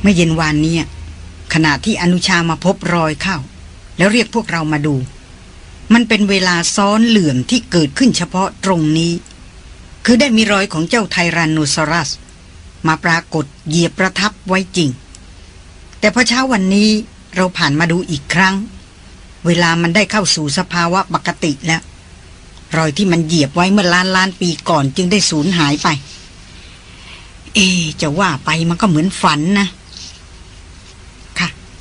เมื่อเย็นวานนี้ขณะที่อนุชามาพบรอยเข้า แล้วเรียกพวกเรามาดู มันเป็นเวลาซ้อนเหลื่อมที่เกิดขึ้นเฉพาะตรงนี้ คือได้มีรอยของเจ้าไทรันโนซอรัส มาปรากฏเหยียบประทับไว้จริง แต่พอเช้าวันนี้เราผ่านมาดูอีกครั้ง เวลามันได้เข้าสู่สภาวะปกติแล้ว รอยที่มันเหยียบไว้เมื่อล้านล้านปีก่อนจึงได้สูญหายไป เอจะว่าไปมันก็เหมือนฝันนะ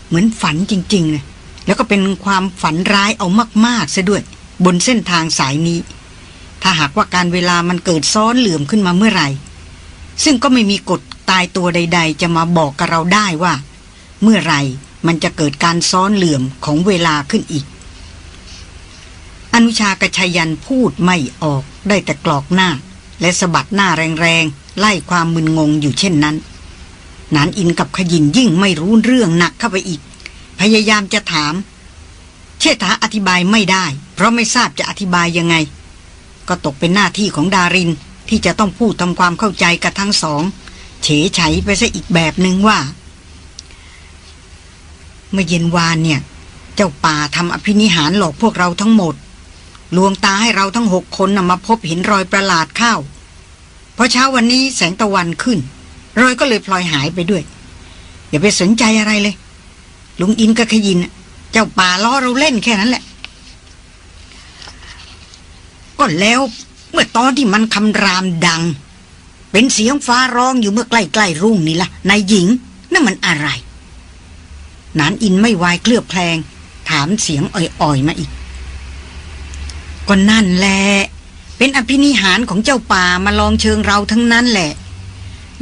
เหมือนฝันจริงๆเลยแล้วก็เป็นความฝันร้ายเอามากๆซะด้วย บนเส้นทางสายนี้ ถ้าหากว่าการเวลามันเกิดซ้อนเหลื่อมขึ้นมาเมื่อไหร่ ซึ่งก็ไม่มีกฎตายตัวใด ๆ จะมาบอกกับเราได้ว่า เมื่อไหร่มันจะเกิดการซ้อนเหลื่อมของเวลาขึ้นอีก อนุชากระชยันพูดไม่ออกได้แต่กรอกหน้า และสะบัดหน้าแรงๆไล่ความมึนงงอยู่เช่นนั้น นานอินกับขยินยิ่งไม่รู้เรื่องหนักเข้าไปอีก พยายามจะถาม เชษฐาอธิบายไม่ได้ เพราะไม่ทราบจะอธิบายยังไง ก็ตกเป็นหน้าที่ของดารินที่จะต้องพูดทำความเข้าใจกับทั้งสอง เฉยไฉไปซะอีกแบบหนึ่งว่า เมื่อเย็นวานเนี่ย เจ้าป่าทำอภินิหารหลอกพวกเราทั้งหมด ลวงตาให้เราทั้งหกคนนำมาพบเห็นรอยประหลาดเข้าพอเช้าวันนี้แสงตะวันขึ้น รอยก็เลยพลอยหายไปด้วย อย่าไปสนใจอะไรเลย ลุงอินกับขยิน เจ้าป่าล้อเราเล่นแค่นั้นแหละก็แล้วเมื่อตอนที่มันคำรามดัง เป็นเสียงฟ้าร้องอยู่เมื่อใกล้ๆรุ่งนี่ละ่ะนายหญิงนั่นมันอะไร นานอินไม่วายเคลือบแคลง ถามเสียงอ่อยๆมาอีก ก็นั่นแหละเป็นอภินิหารของเจ้าป่ามาลองเชิงเราทั้งนั้นแหละ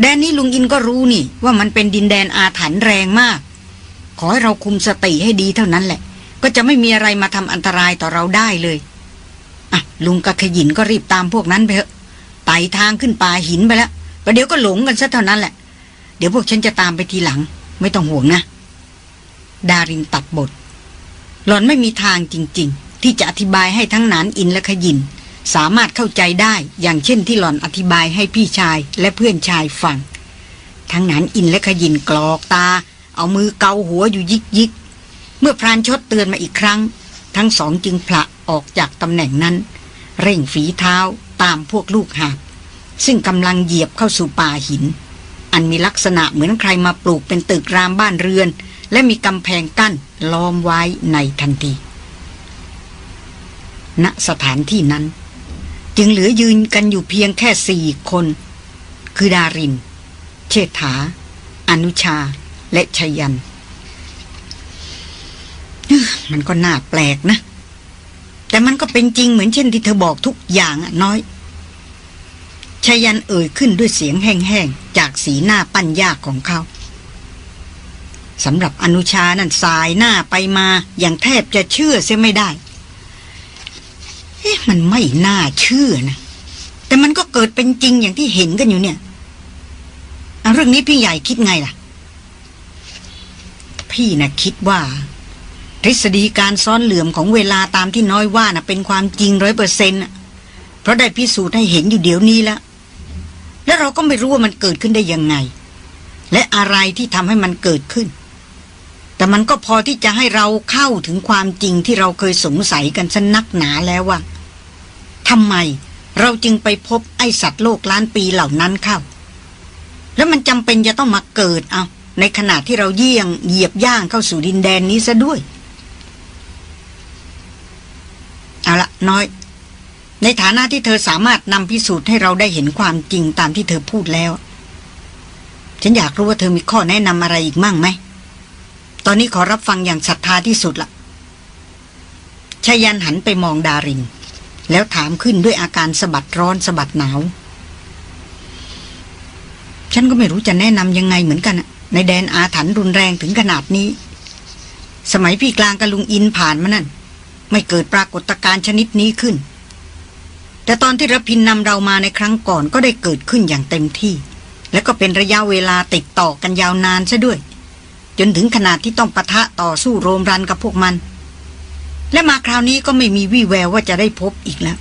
แดนนี้ลุงอินก็รู้นี่ ว่ามันเป็นดินแดนอาถรรพ์แรงมาก ขอให้เราคุมสติให้ดีเท่านั้นแหละ ก็จะไม่มีอะไรมาทำอันตรายต่อเราได้เลยอะลุงกับขยินก็รีบตามพวกนั้นไปเถอะไต่ทางขึ้นป่าหินไปแล้วประเดี๋ยวก็หลงกันซะเท่านั้นแหละ เดี๋ยวพวกฉันจะตามไปทีหลัง ไม่ต้องห่วงนะ ดารินตัดบท หลอนไม่มีทางจริง ๆ ที่จะอธิบายให้ทั้งนานอินและขยิน สามารถเข้าใจได้อย่างเช่นที่หล่อนอธิบายให้พี่ชายและเพื่อนชายฟัง ทั้งนานอินและขยินกรอกตา เอามือเกาหัวอยู่ยิกยิก เมื่อพรานชดเตือนมาอีกครั้ง ทั้งสองจึงผละออกจากตำแหน่งนั้น เร่งฝีเท้าตามพวกลูกหาบซึ่งกำลังเหยียบเข้าสู่ป่าหิน อันมีลักษณะเหมือนใครมาปลูกเป็นตึกรามบ้านเรือน และมีกำแพงกั้นล้อมไว้ในทันทีณสถานที่นั้น จึงเหลือยืนกันอยู่เพียงแค่สี่คน คือดาริน เชษฐา อนุชา และชยัน มันก็น่าแปลกนะ แต่มันก็เป็นจริงเหมือนเช่นที่เธอบอกทุกอย่างน้อยชยันเอ่ยขึ้นด้วยเสียงแห้งๆ จากสีหน้าปั้นยากของเขาสำหรับอนุชานั่นสายหน้าไปมาอย่างแทบจะเชื่อเสียไม่ได้ เอ๊ะมันไม่น่าเชื่อนะ แต่มันก็เกิดเป็นจริงอย่างที่เห็นกันอยู่เนี่ยเรื่องนี้พี่ใหญ่คิดไงล่ะ พี่นะคิดว่า ทฤษฎีการซ้อนเหลื่อมของเวลาตามที่น้อยว่านะเป็นความจริงร้อยเปอร์เซ็นต์เพราะได้พิสูจน์ให้เห็นอยู่เดี๋ยวนี้แล้ว และเราก็ไม่รู้ว่ามันเกิดขึ้นได้ยังไง และอะไรที่ทำให้มันเกิดขึ้น แต่มันก็พอที่จะให้เราเข้าถึงความจริงที่เราเคยสงสัยกันสนักหนาแล้วว่าทำไมเราจึงไปพบไอสัตว์โลกล้านปีเหล่านั้นเข้า แล้วมันจำเป็นจะต้องมาเกิดเอา ในขณะที่เราเยี่ยงเหยียบย่างเข้าสู่ดินแดนนี้ซะด้วย เอาละน้อย ในฐานะที่เธอสามารถนำพิสูจน์ให้เราได้เห็นความจริงตามที่เธอพูดแล้ว ฉันอยากรู้ว่าเธอมีข้อแนะนำอะไรอีกมั่งไหม ตอนนี้ขอรับฟังอย่างศรัทธาที่สุดละชายันหันไปมองดาริน แล้วถามขึ้นด้วยอาการสะบัดร้อนสะบัดหนาว ฉันก็ไม่รู้จะแนะนำยังไงเหมือนกันในแดนอาถรรพ์รุนแรงถึงขนาดนี้ สมัยพี่กลางกับลุงอินผ่านมานั่น ไม่เกิดปรากฏการณ์ชนิดนี้ขึ้น แต่ตอนที่รพินนำเรามาในครั้งก่อนก็ได้เกิดขึ้นอย่างเต็มที่ และก็เป็นระยะเวลาติดต่อกันยาวนานซะด้วย จนถึงขนาดที่ต้องปะทะต่อสู้โรมรันกับพวกมัน และมาคราวนี้ก็ไม่มีวี่แววว่าจะได้พบอีกแล้ว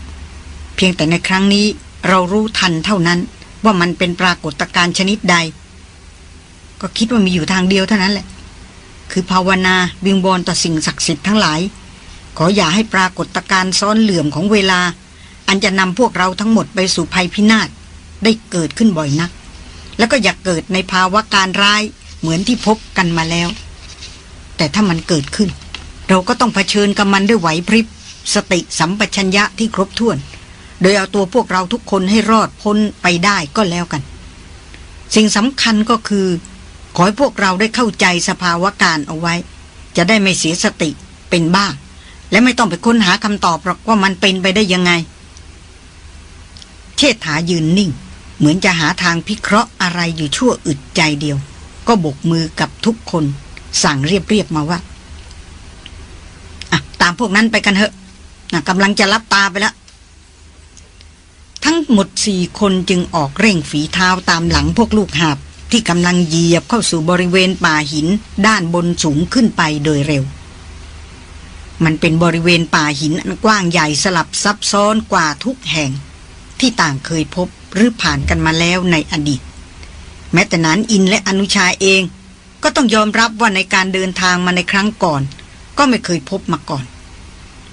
เพียงแต่ในครั้งนี้เรารู้ทันเท่านั้นว่ามันเป็นปรากฏการณ์ชนิดใด ก็คิดว่ามีอยู่ทางเดียวเท่านั้นแหละ คือภาวนาบิงบอลต่อสิ่งศักดิ์สิทธิ์ทั้งหลาย ขออย่าให้ปรากฏการณ์ซ้อนเหลื่อมของเวลา อันจะนำพวกเราทั้งหมดไปสู่ภัยพินาศได้เกิดขึ้นบ่อยนัก แล้วก็อย่าเกิดในภาวะการร้าย เหมือนที่พบกันมาแล้ว แต่ถ้ามันเกิดขึ้น เราก็ต้องเผชิญกับมันด้วยไหวพริบ สติสัมปชัญญะที่ครบถ้วน โดยเอาตัวพวกเราทุกคนให้รอดพ้นไปได้ก็แล้วกัน สิ่งสำคัญก็คือ ขอให้พวกเราได้เข้าใจสภาวะการเอาไว้ จะได้ไม่เสียสติเป็นบ้าและไม่ต้องไปค้นหาคำตอบหรอกว่ามันเป็นไปได้ยังไง เชษฐายืนนิ่ง เหมือนจะหาทางพิเคราะห์อะไรอยู่ชั่วอึดใจเดียว ก็บกมือกับทุกคนสั่งเรียบๆมาว่าอะตามพวกนั้นไปกันเถอะนะกำลังจะรับตาไปแล้ว ทั้งหมดสี่คนจึงออกเร่งฝีเท้าตามหลังพวกลูกหาบที่กำลังเหยียบเข้าสู่บริเวณป่าหินด้านบนสูงขึ้นไปโดยเร็ว มันเป็นบริเวณป่าหินอันกว้างใหญ่สลับซับซ้อนกว่าทุกแห่ง ที่ต่างเคยพบหรือผ่านกันมาแล้วในอดีต แม้แต่นั้นอินและอนุชาเอง ก็ต้องยอมรับว่าในการเดินทางมาในครั้งก่อน ก็ไม่เคยพบมาก่อน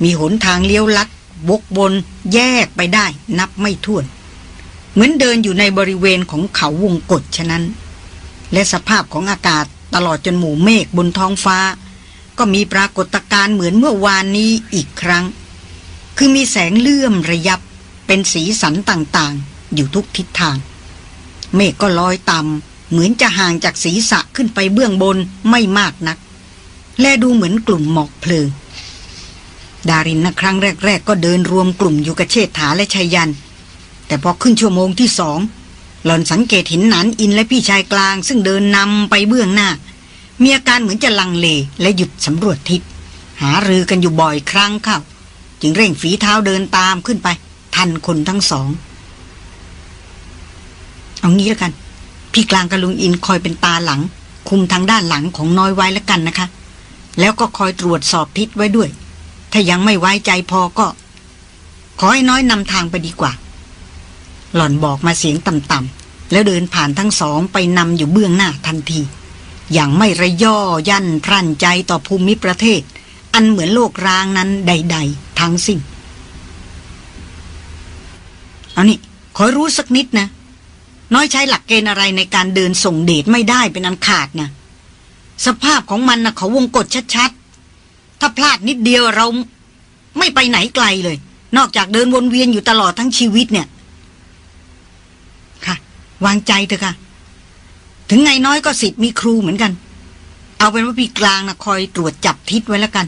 มีหนทางเลี้ยวลัดวกบน แยกไปได้ นับไม่ถ้วน เหมือนเดินอยู่ในบริเวณของเขาวงกฏฉะนั้น และสภาพของอากาศตลอดจนหมู่เมฆบนท้องฟ้า ก็มีปรากฏการณ์เหมือนเมื่อวานนี้อีกครั้ง คือมีแสงเลื่อมระยับเป็นสีสันต่างๆ อยู่ทุกทิศทาง เมฆก็ลอยต่ำเหมือนจะห่างจากศีรษะขึ้นไปเบื้องบนไม่มากนัก และดูเหมือนกลุ่มหมอกเพลิง ดารินนะครั้งแรก ๆ ก็เดินรวมกลุ่มอยู่กับเชษฐาและชัยยัน แต่พอขึ้นชั่วโมงที่สองหล่อนสังเกตเห็นหนานอินและพี่ชายกลาง ซึ่งเดินนำไปเบื้องหน้า มีอาการเหมือนจะลังเลและหยุดสำรวจทิศหารือกันอยู่บ่อยครั้งเข้า จึงเร่งฝีเท้าเดินตามขึ้นไป ทันคนทั้งสอง เอางี้แล้วกัน พี่กลางกับลุงอินคอยเป็นตาหลัง คุมทางด้านหลังของน้อยไว้แล้วกันนะคะ แล้วก็คอยตรวจสอบทิศไว้ด้วย ถ้ายังไม่ไว้ใจพอก็ ขอให้น้อยนำทางไปดีกว่า หล่อนบอกมาเสียงต่ำๆแล้วเดินผ่านทั้งสองไปนำอยู่เบื้องหน้าทันที อย่างไม่ระย่อยั่นพรั่นใจต่อภูมิประเทศ อันเหมือนโลกร้างนั้นใด ๆ ทั้งสิ้นเอานี่ขอรู้สักนิดนะ น้อยใช้หลักเกณฑ์อะไรในการเดินส่งเดชไม่ได้เป็นอันขาดนะสภาพของมันนะเขาวงกฏชัดๆ ถ้าพลาดนิดเดียวเราไม่ไปไหนไกลเลย นอกจากเดินวนเวียนอยู่ตลอดทั้งชีวิตเนี่ย ค่ะ วางใจเถอะค่ะ ถึงไงน้อยก็สิทธิ์มีครูเหมือนกัน เอาเป็นว่าพี่กลางนะคอยตรวจจับทิศไว้แล้วกัน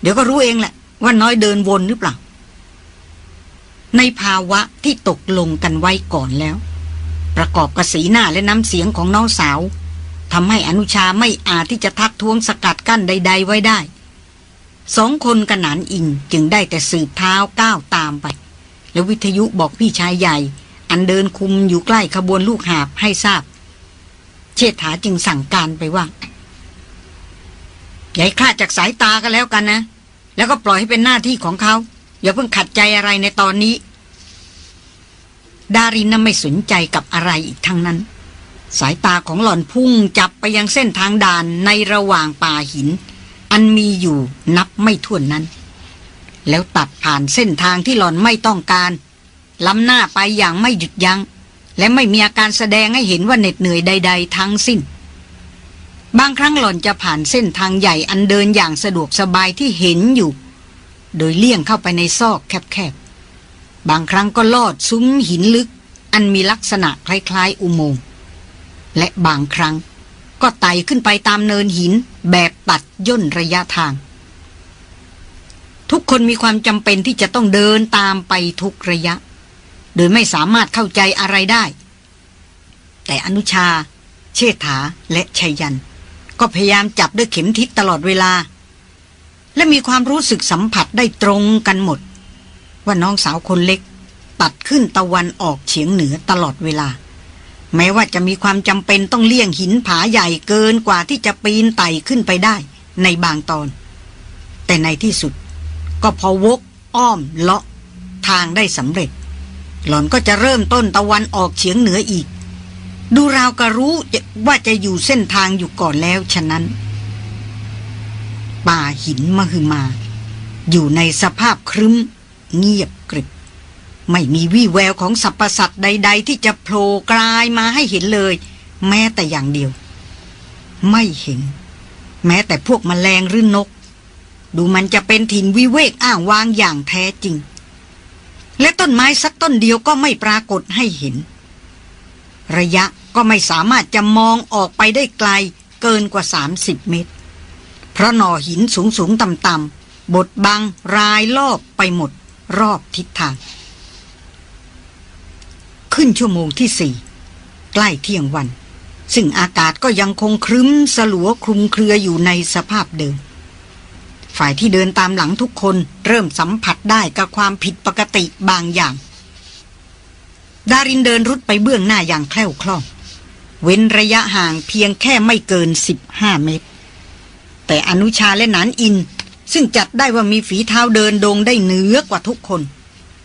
เดี๋ยวก็รู้เองแหละ ว่าน้อยเดินวนหรือเปล่า ในภาวะที่ตกลงกันไว้ก่อนแล้ว ประกอบกับสีหน้าและน้ำเสียงของน้องสาวทำให้อนุชาไม่อาจที่จะทักท้วงสกัดกั้นใด ๆ ไว้ได้ สองคนกระหนานอิงจึงได้แต่สืบเท้าก้าวตามไป แล้ววิทยุบอกพี่ชายใหญ่ อันเดินคุมอยู่ใกล้ขบวนลูกหาบให้ทราบ เชษฐาจึงสั่งการไปว่าอย่าคลาดจากสายตากันแล้วกันนะ แล้วก็ปล่อยให้เป็นหน้าที่ของเขา อย่าเพิ่งขัดใจอะไรในตอนนี้ ดารินน่ะไม่สนใจกับอะไรอีกทั้งนั้น สายตาของหล่อนพุ่งจับไปยังเส้นทางด่านในระหว่างป่าหิน อันมีอยู่นับไม่ถ้วนนั้น แล้วตัดผ่านเส้นทางที่หล่อนไม่ต้องการล้ำหน้าไปอย่างไม่หยุดยัง้ง และไม่มีอาการแสดงให้เห็นว่าเหน็ดเหนื่อยใด ๆ ทั้งสิ้น บางครั้งหล่อนจะผ่านเส้นทางใหญ่อันเดินอย่างสะดวกสบายที่เห็นอยู่ โดยเลี่ยงเข้าไปในซอกแคบๆ บางครั้งก็ลอดซุ้มหินลึก อันมีลักษณะคล้ายๆ อุโมงค์และบางครั้งก็ไต่ขึ้นไปตามเนินหินแบบตัดย่นระยะทาง ทุกคนมีความจำเป็นที่จะต้องเดินตามไปทุกระยะ โดยไม่สามารถเข้าใจอะไรได้ แต่อนุชา เชษฐาและชัยยัน ก็พยายามจับด้วยเข็มทิศตลอดเวลา และมีความรู้สึกสัมผัสได้ตรงกันหมด ว่าน้องสาวคนเล็ก ตัดขึ้นตะวันออกเฉียงเหนือตลอดเวลา แม้ว่าจะมีความจำเป็นต้องเลี่ยงหินผาใหญ่เกินกว่าที่จะปีนไต่ขึ้นไปได้ ในบางตอน แต่ในที่สุด ก็พอวก อ้อมเลาะทางได้สำเร็จ หล่อนก็จะเริ่มต้นตะวันออกเฉียงเหนืออีก ดูราวกระรู้ว่าจะอยู่เส้นทางอยู่ก่อนแล้วฉะนั้น ป่าหินมหึมา อยู่ในสภาพครึ้ม เงียบกริบ ไม่มีวี่แววของสรรพสัตว์ใด ๆ ที่จะโผล่กลายมาให้เห็นเลย แม้แต่อย่างเดียว ไม่เห็น แม้แต่พวกมแมลงหรือนก ดูมันจะเป็นถิ่นวิเวกอ้างวางอย่างแท้จริง และต้นไม้สักต้นเดียวก็ไม่ปรากฏให้เห็น ระยะก็ไม่สามารถจะมองออกไปได้ไกลเกินกว่า 30 เมตร เพราะหน่อหินสูงสูงต่ำต่ำบดบังรายรอบไปหมด รอบทิศทาง ขึ้นชั่วโมงที่สี่ใกล้เที่ยงวัน ซึ่งอากาศก็ยังคงครึ้มสลัวคลุมเครืออยู่ในสภาพเดิม ฝ่ายที่เดินตามหลังทุกคนเริ่มสัมผัสได้กับความผิดปกติบางอย่าง ดารินเดินรุดไปเบื้องหน้าอย่างแคล่วคล่อง เว้นระยะห่างเพียงแค่ไม่เกิน 15 เมตร แต่อนุชาและนานอิน ซึ่งจัดได้ว่ามีฝีเท้าเดินโดงได้เหนือกว่าทุกคน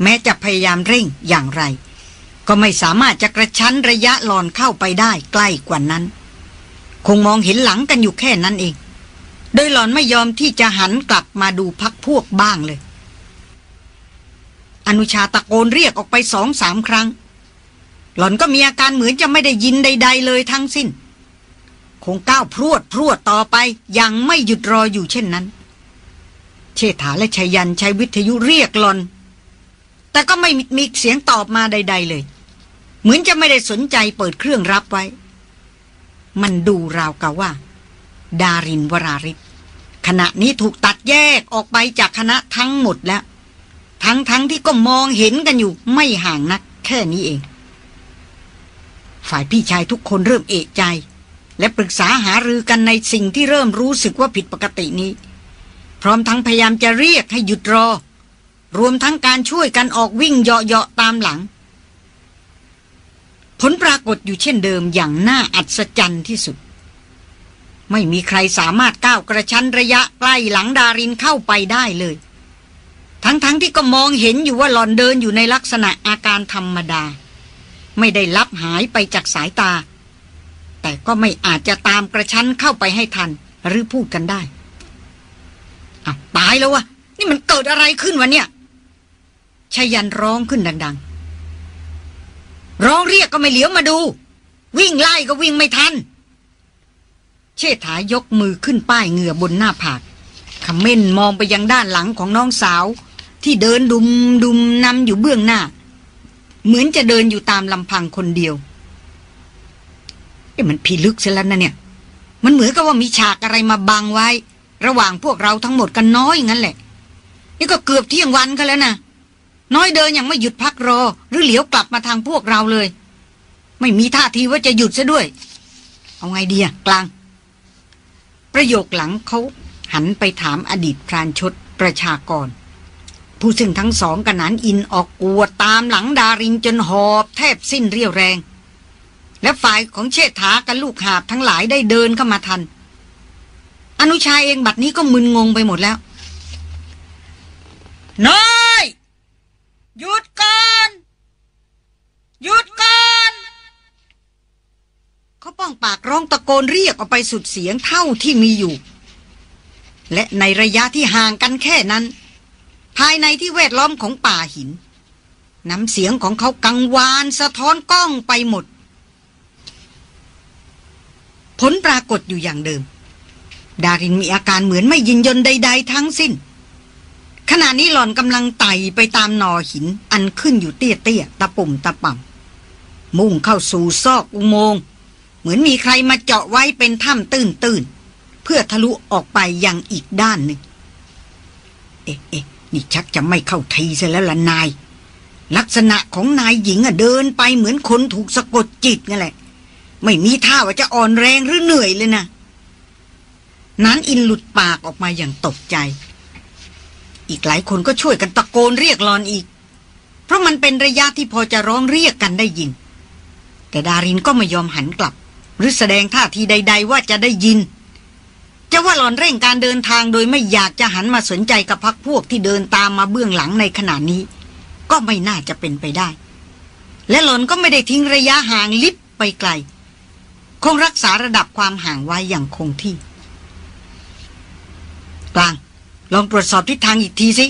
แม้จะพยายามเร่งอย่างไร ก็ไม่สามารถจะกระชั้นระยะหลอนเข้าไปได้ใกล้กว่านั้น คงมองเห็นหลังกันอยู่แค่นั้นเอง โดยหลอนไม่ยอมที่จะหันกลับมาดูพักพวกบ้างเลย อนุชาตะโกนเรียกออกไปสองสามครั้ง หลอนก็มีอาการเหมือนจะไม่ได้ยินใด ๆ เลยทั้งสิ้น คงก้าวพรวดพรวดต่อไปยังไม่หยุดรออยู่เช่นนั้น เชษฐาและชัยยันใช้วิทยุเรียกลอน แต่ก็ไม่มีเสียงตอบมาใด ๆ เลย เหมือนจะไม่ได้สนใจเปิดเครื่องรับไว้ มันดูราวกับว่า ดารินวราริศขณะนี้ถูกตัดแยกออกไปจากคณะทั้งหมดแล้ว ทั้งๆทที่ก็มองเห็นกันอยู่ไม่ห่างนัก แค่นี้เอง ฝ่ายพี่ชายทุกคนเริ่มเอกใจ และปรึกษาหารือกันในสิ่งที่เริ่มรู้สึกว่าผิดปกตินี้ พร้อมทั้งพยายามจะเรียกให้หยุดรอ รวมทั้งการช่วยกันออกวิ่งเหาะๆตามหลัง ผลปรากฏอยู่เช่นเดิมอย่างน่าอัศจรรย์ที่สุด ไม่มีใครสามารถก้าวกระชั้นระยะใกล้หลังดารินเข้าไปได้เลย ทั้งๆทที่ก็มองเห็นอยู่ว่าหลอนเดินอยู่ในลักษณะอาการธรรมดา ไม่ได้ลับหายไปจากสายตา แต่ก็ไม่อาจจะตามกระชั้นเข้าไปให้ทันหรือพูดกันได้ อะตายแล้ววะ นี่มันเกิดอะไรขึ้นวะเนี่ยชายันร้องขึ้นดัง ๆ ร้องเรียกก็ไม่เหลียวมาดู วิ่งไล่ก็วิ่งไม่ทัน เชษฐายกมือขึ้นป้ายเหงื่อบนหน้าผากขม้นมองไปยังด้านหลังของน้องสาว ที่เดินดุมดุมนำอยู่เบื้องหน้า เหมือนจะเดินอยู่ตามลำพังคนเดียวเอ๊ะมันพิลึกเสียแล้วนะเนี่ย มันเหมือนกับว่ามีฉากอะไรมาบังไว้ ระหว่างพวกเราทั้งหมดกันน้อยงั้นแหละ นี่ก็เกือบเที่ยงวันกันแล้วนะน้อยเดินยังไม่หยุดพักรอ หรือเหลียวกลับมาทางพวกเราเลย ไม่มีท่าทีว่าจะหยุดซะด้วย เอาไงดีอะกลาง ประโยคหลังเขาหันไปถามอดีตพรานชดประชากร ผู้ซึ่งทั้งสองกันนั้นอินออกกวดตามหลังดารินจนหอบแทบสิ้นเรี่ยวแรง และฝ่ายของเชษฐากับลูกหาบทั้งหลายได้เดินเข้ามาทัน อนุชาเองบัดนี้ก็มึนงงไปหมดแล้ว น้อย หยุดก่อน หยุดก่อน เขาป้องปากร้องตะโกนเรียกออกไปสุดเสียงเท่าที่มีอยู่ และในระยะที่ห่างกันแค่นั้น ภายในที่แวดล้อมของป่าหิน น้ำเสียงของเขากังวานสะท้อนกล้องไปหมดผลปรากฏอยู่อย่างเดิม ดารินมีอาการเหมือนไม่ยินยนใด ๆ ทั้งสิ้น ขณะนี้หล่อนกำลังไต่ไปตามนอหิน อันขึ้นอยู่เตี้ยๆตะปุ่มตะป่ำมุ่งเข้าสู่ซอกอุโมงค์เหมือนมีใครมาเจาะไว้เป็นถ้ำตื้นๆเพื่อทะลุออกไปยังอีกด้านหนึ่งเอ๊ะเอ๊ะนี่ชักจะไม่เข้าทีซะแล้วล่ะนาย ลักษณะของนายหญิงอะเดินไปเหมือนคนถูกสะกดจิตนั่นแหละ ไม่มีท่าว่าจะอ่อนแรงหรือเหนื่อยเลยนะ นั้นอินหลุดปากออกมาอย่างตกใจ อีกหลายคนก็ช่วยกันตะโกนเรียกรอนอีก เพราะมันเป็นระยะที่พอจะร้องเรียกกันได้ยิน แต่ดารินก็ไม่ยอมหันกลับ หรือแสดงท่าทีใด ๆ ว่าจะได้ยิน จะว่าหลอนเร่งการเดินทางโดยไม่อยากจะหันมาสนใจกับพักพวกที่เดินตามมาเบื้องหลังในขณะนี้ ก็ไม่น่าจะเป็นไปได้ และหลอนก็ไม่ได้ทิ้งระยะห่างลิบไปไกล คงรักษาระดับความห่างไว้อย่างคงที่ กลาง ลองตรวจสอบทิศทางอีกทีสิ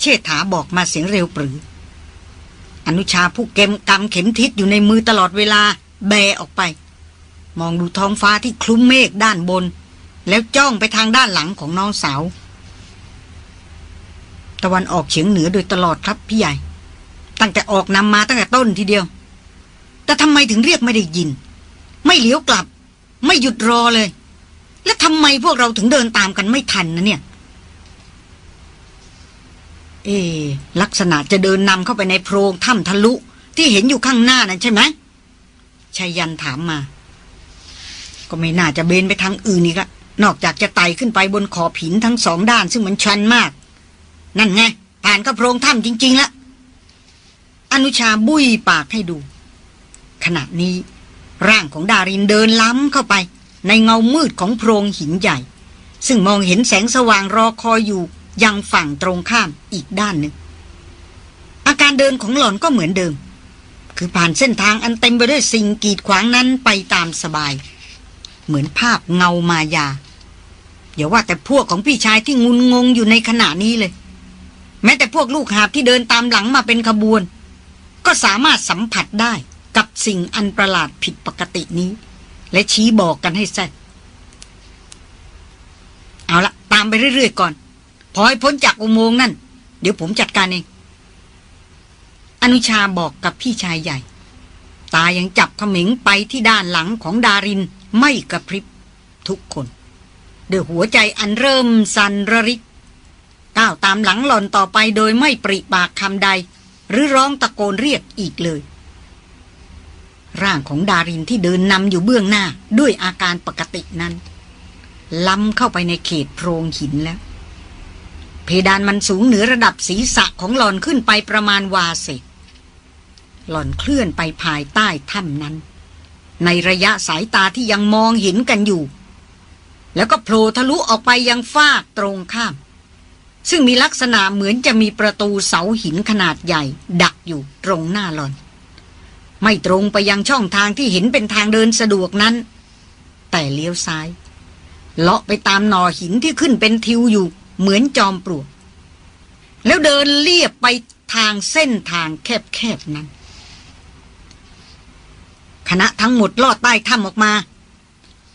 เชษฐาบอกมาเสียงเร็วปรือ อนุชาผู้เกมกำเข็มทิศอยู่ในมือตลอดเวลาแบออกไป มองดูท้องฟ้าที่คลุ้มเมฆด้านบน แล้วจ้องไปทางด้านหลังของน้องสาว ตะวันออกเฉียงเหนือโดยตลอดครับพี่ใหญ่ ตั้งแต่ออกนำมาตั้งแต่ต้นทีเดียว แต่ทำไมถึงเรียกไม่ได้ยิน ไม่เลี้ยวกลับ ไม่หยุดรอเลย และทำไมพวกเราถึงเดินตามกันไม่ทันนะเนี่ย เอ ลักษณะจะเดินนำเข้าไปในโพรงถ้ำทะลุ ที่เห็นอยู่ข้างหน้านั่นใช่ไหมชายันถามมา ก็ไม่น่าจะเบนไปทางอื่นอีกละนอกจากจะไต่ขึ้นไปบนขอบหินทั้งสองด้าน ซึ่งมันชันมาก นั่นไงผ่านกระโพรงถ้ำจริงๆละอนุชาบุยปากให้ดู ขณะนี้ ร่างของดารินเดินล้ำเข้าไป ในเงามืดของโพรงหินใหญ่ ซึ่งมองเห็นแสงสว่างรอคอยอยู่ยังฝั่งตรงข้ามอีกด้านหนึ่ง อาการเดินของหล่อนก็เหมือนเดิม คือผ่านเส้นทางอันเต็มไปด้วยสิ่งกีดขวางนั้นไปตามสบาย เหมือนภาพเงามายาอย่าว่าแต่พวกของพี่ชายที่งุนงงอยู่ในขณะนี้เลย แม้แต่พวกลูกหาบที่เดินตามหลังมาเป็นขบวน ก็สามารถสัมผัสได้กับสิ่งอันประหลาดผิดปกตินี้ และชี้บอกกันให้แซ่เอาละตามไปเรื่อยๆก่อน พอให้พ้นจากอุโมงค์นั่น เดี๋ยวผมจัดการเอง อนุชาบอกกับพี่ชายใหญ่ ตายังจับขมิงไปที่ด้านหลังของดารินไม่กระพริบทุกคนด้วยหัวใจอันเริ่มสันระริกก้าวตามหลังหล่อนต่อไปโดยไม่ปริปากคำใด หรือร้องตะโกนเรียกอีกเลย ร่างของดารินที่เดินนำอยู่เบื้องหน้าด้วยอาการปกตินั้น ล้ำเข้าไปในเขตโพรงหินแล้ว เพดานมันสูงเหนือระดับศีรษะของหล่อนขึ้นไปประมาณวาเศษหล่อนเคลื่อนไปภายใต้ถ้ำนั้น ในระยะสายตาที่ยังมองเห็นกันอยู่ แล้วก็โผล่ทะลุออกไปยังฟากตรงข้าม ซึ่งมีลักษณะเหมือนจะมีประตูเสาหินขนาดใหญ่ ดักอยู่ตรงหน้าหลอน ไม่ตรงไปยังช่องทางที่เห็นเป็นทางเดินสะดวกนั้น แต่เลี้ยวซ้าย เลาะไปตามหนอหินที่ขึ้นเป็นทิวอยู่เหมือนจอมปลวก แล้วเดินเลียบไปทางเส้นทางแคบๆนั้น คณะทั้งหมดลอดใต้ถ้ำออกมา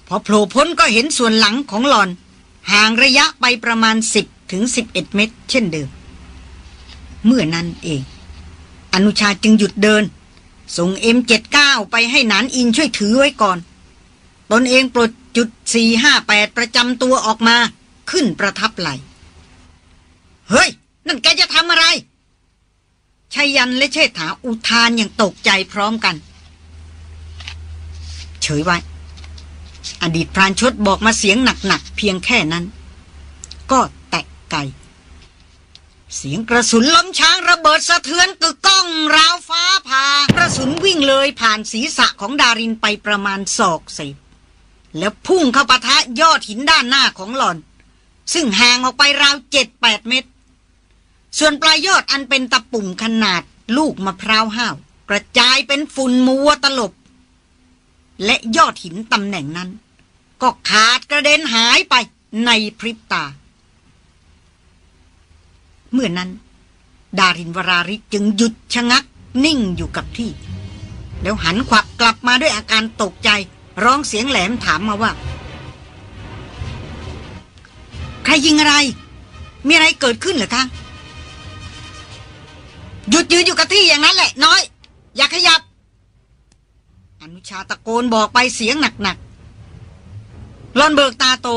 พอโผล่พ้นก็เห็นส่วนหลังของหลอน ห่างระยะไปประมาณสิบถึงสิบเอ็ดเมตร เช่นเดิม เมื่อนั้นเอง อนุชาจึงหยุดเดิน ส่งเอ็มเจ็ดเก้าไปให้หนานอินช่วยถือไว้ก่อน ตนเองปลดจุดสี่ห้าแปดประจำตัวออกมา ขึ้นประทับไหล เฮ้ย นั่นแกจะทำอะไรชายันและเชษฐาอุทานอย่างตกใจพร้อมกัน เฉยไว้ อดีตพรานชดบอกมาเสียงหนักๆเพียงแค่นั้น ก็แตกไก เสียงกระสุนล้มช้างระเบิดสะเทือนกึกก้องราวฟ้าผ่ากระสุนวิ่งเลยผ่านศีรษะของดารินไปประมาณศอกเศษแล้วพุ่งเข้าปะทะยอดหินด้านหน้าของหล่อน ซึ่งห่างออกไปราวเจ็ดแปดเมตร ส่วนปลายยอดอันเป็นตะปุ่มขนาดลูกมะพร้าวห้าว กระจายเป็นฝุ่นมัวตลบ และยอดหินตำแหน่งนั้น ก็ขาดกระเด็นหายไปในพริบตา เมื่อนั้น ดารินวราริจึงหยุดชะงัก นิ่งอยู่กับที่ แล้วหันขวับกลับมาด้วยอาการตกใจ ร้องเสียงแหลมถามมาว่า ใครยิงอะไร มีอะไรเกิดขึ้นหรือคะหยุดยืนอยู่กับที่อย่างนั้นแหละ น้อย อย่าขยับ อนุชาตะโกนบอกไปเสียงหนักๆลอนเบิกตาโต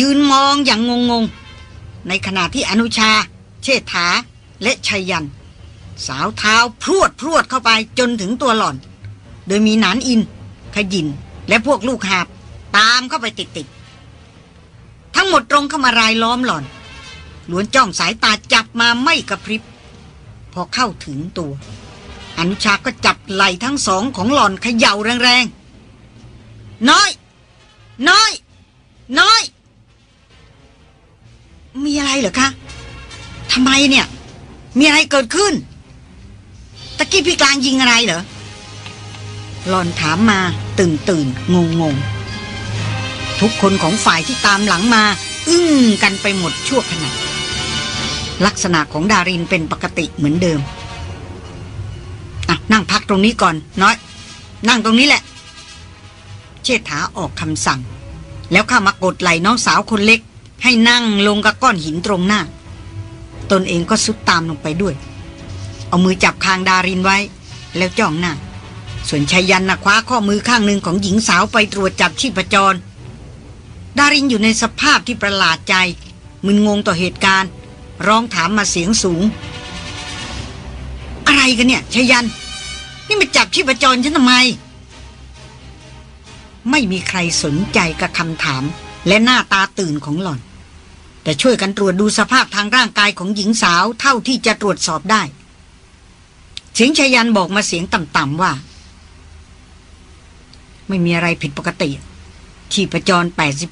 ยืนมองอย่างงงๆ ในขณะที่อนุชา เชษฐาและชัยยัน สาวเท้าพรวดพรวดเข้าไปจนถึงตัวหล่อน โดยมีหนานอิน ขยิน และพวกลูกหาบ ตามเข้าไปติดๆทั้งหมดตรงเข้ามารายล้อมหล่อนล้วนจ้องสายตาจับมาไม่กระพริบ พอเข้าถึงตัว อนุชาก็จับไหล่ทั้งสองของหล่อนเขย่าแรงๆ น้อย น้อย น้อย มีอะไรเหรอคะ ทำไมเนี่ย มีอะไรเกิดขึ้น ตะกี้พี่กลางยิงอะไรเหรอหลอนถามมาตื่นตื่นงงงงทุกคนของฝ่ายที่ตามหลังมา อึ้งกันไปหมดชั่วขณะลักษณะของดารินเป็นปกติเหมือนเดิมอะนั่งพักตรงนี้ก่อน น้อย นั่งตรงนี้แหละ เชษฐาออกคำสั่ง แล้วข้ามากดไหล่น้องสาวคนเล็ก ให้นั่งลงกับก้อนหินตรงหน้า ตนเองก็สุดตามลงไปด้วย เอามือจับคางดารินไว้ แล้วจ้องหน้า ส่วนชายันนะคว้าข้อมือข้างหนึ่งของหญิงสาวไปตรวจจับชีพจร ดารินอยู่ในสภาพที่ประหลาดใจ มึนงงต่อเหตุการณ์ ร้องถามมาเสียงสูง อะไรกันเนี่ยชายัน นี่มาจับชีพจรฉันทำไม ไม่มีใครสนใจกับคำถามและหน้าตาตื่นของหล่อน แต่ช่วยกันตรวจดูสภาพทางร่างกายของหญิงสาวเท่าที่จะตรวจสอบได้ เสียงชายันบอกมาเสียงต่ำๆว่า ไม่มีอะไรผิดปกติชีพจร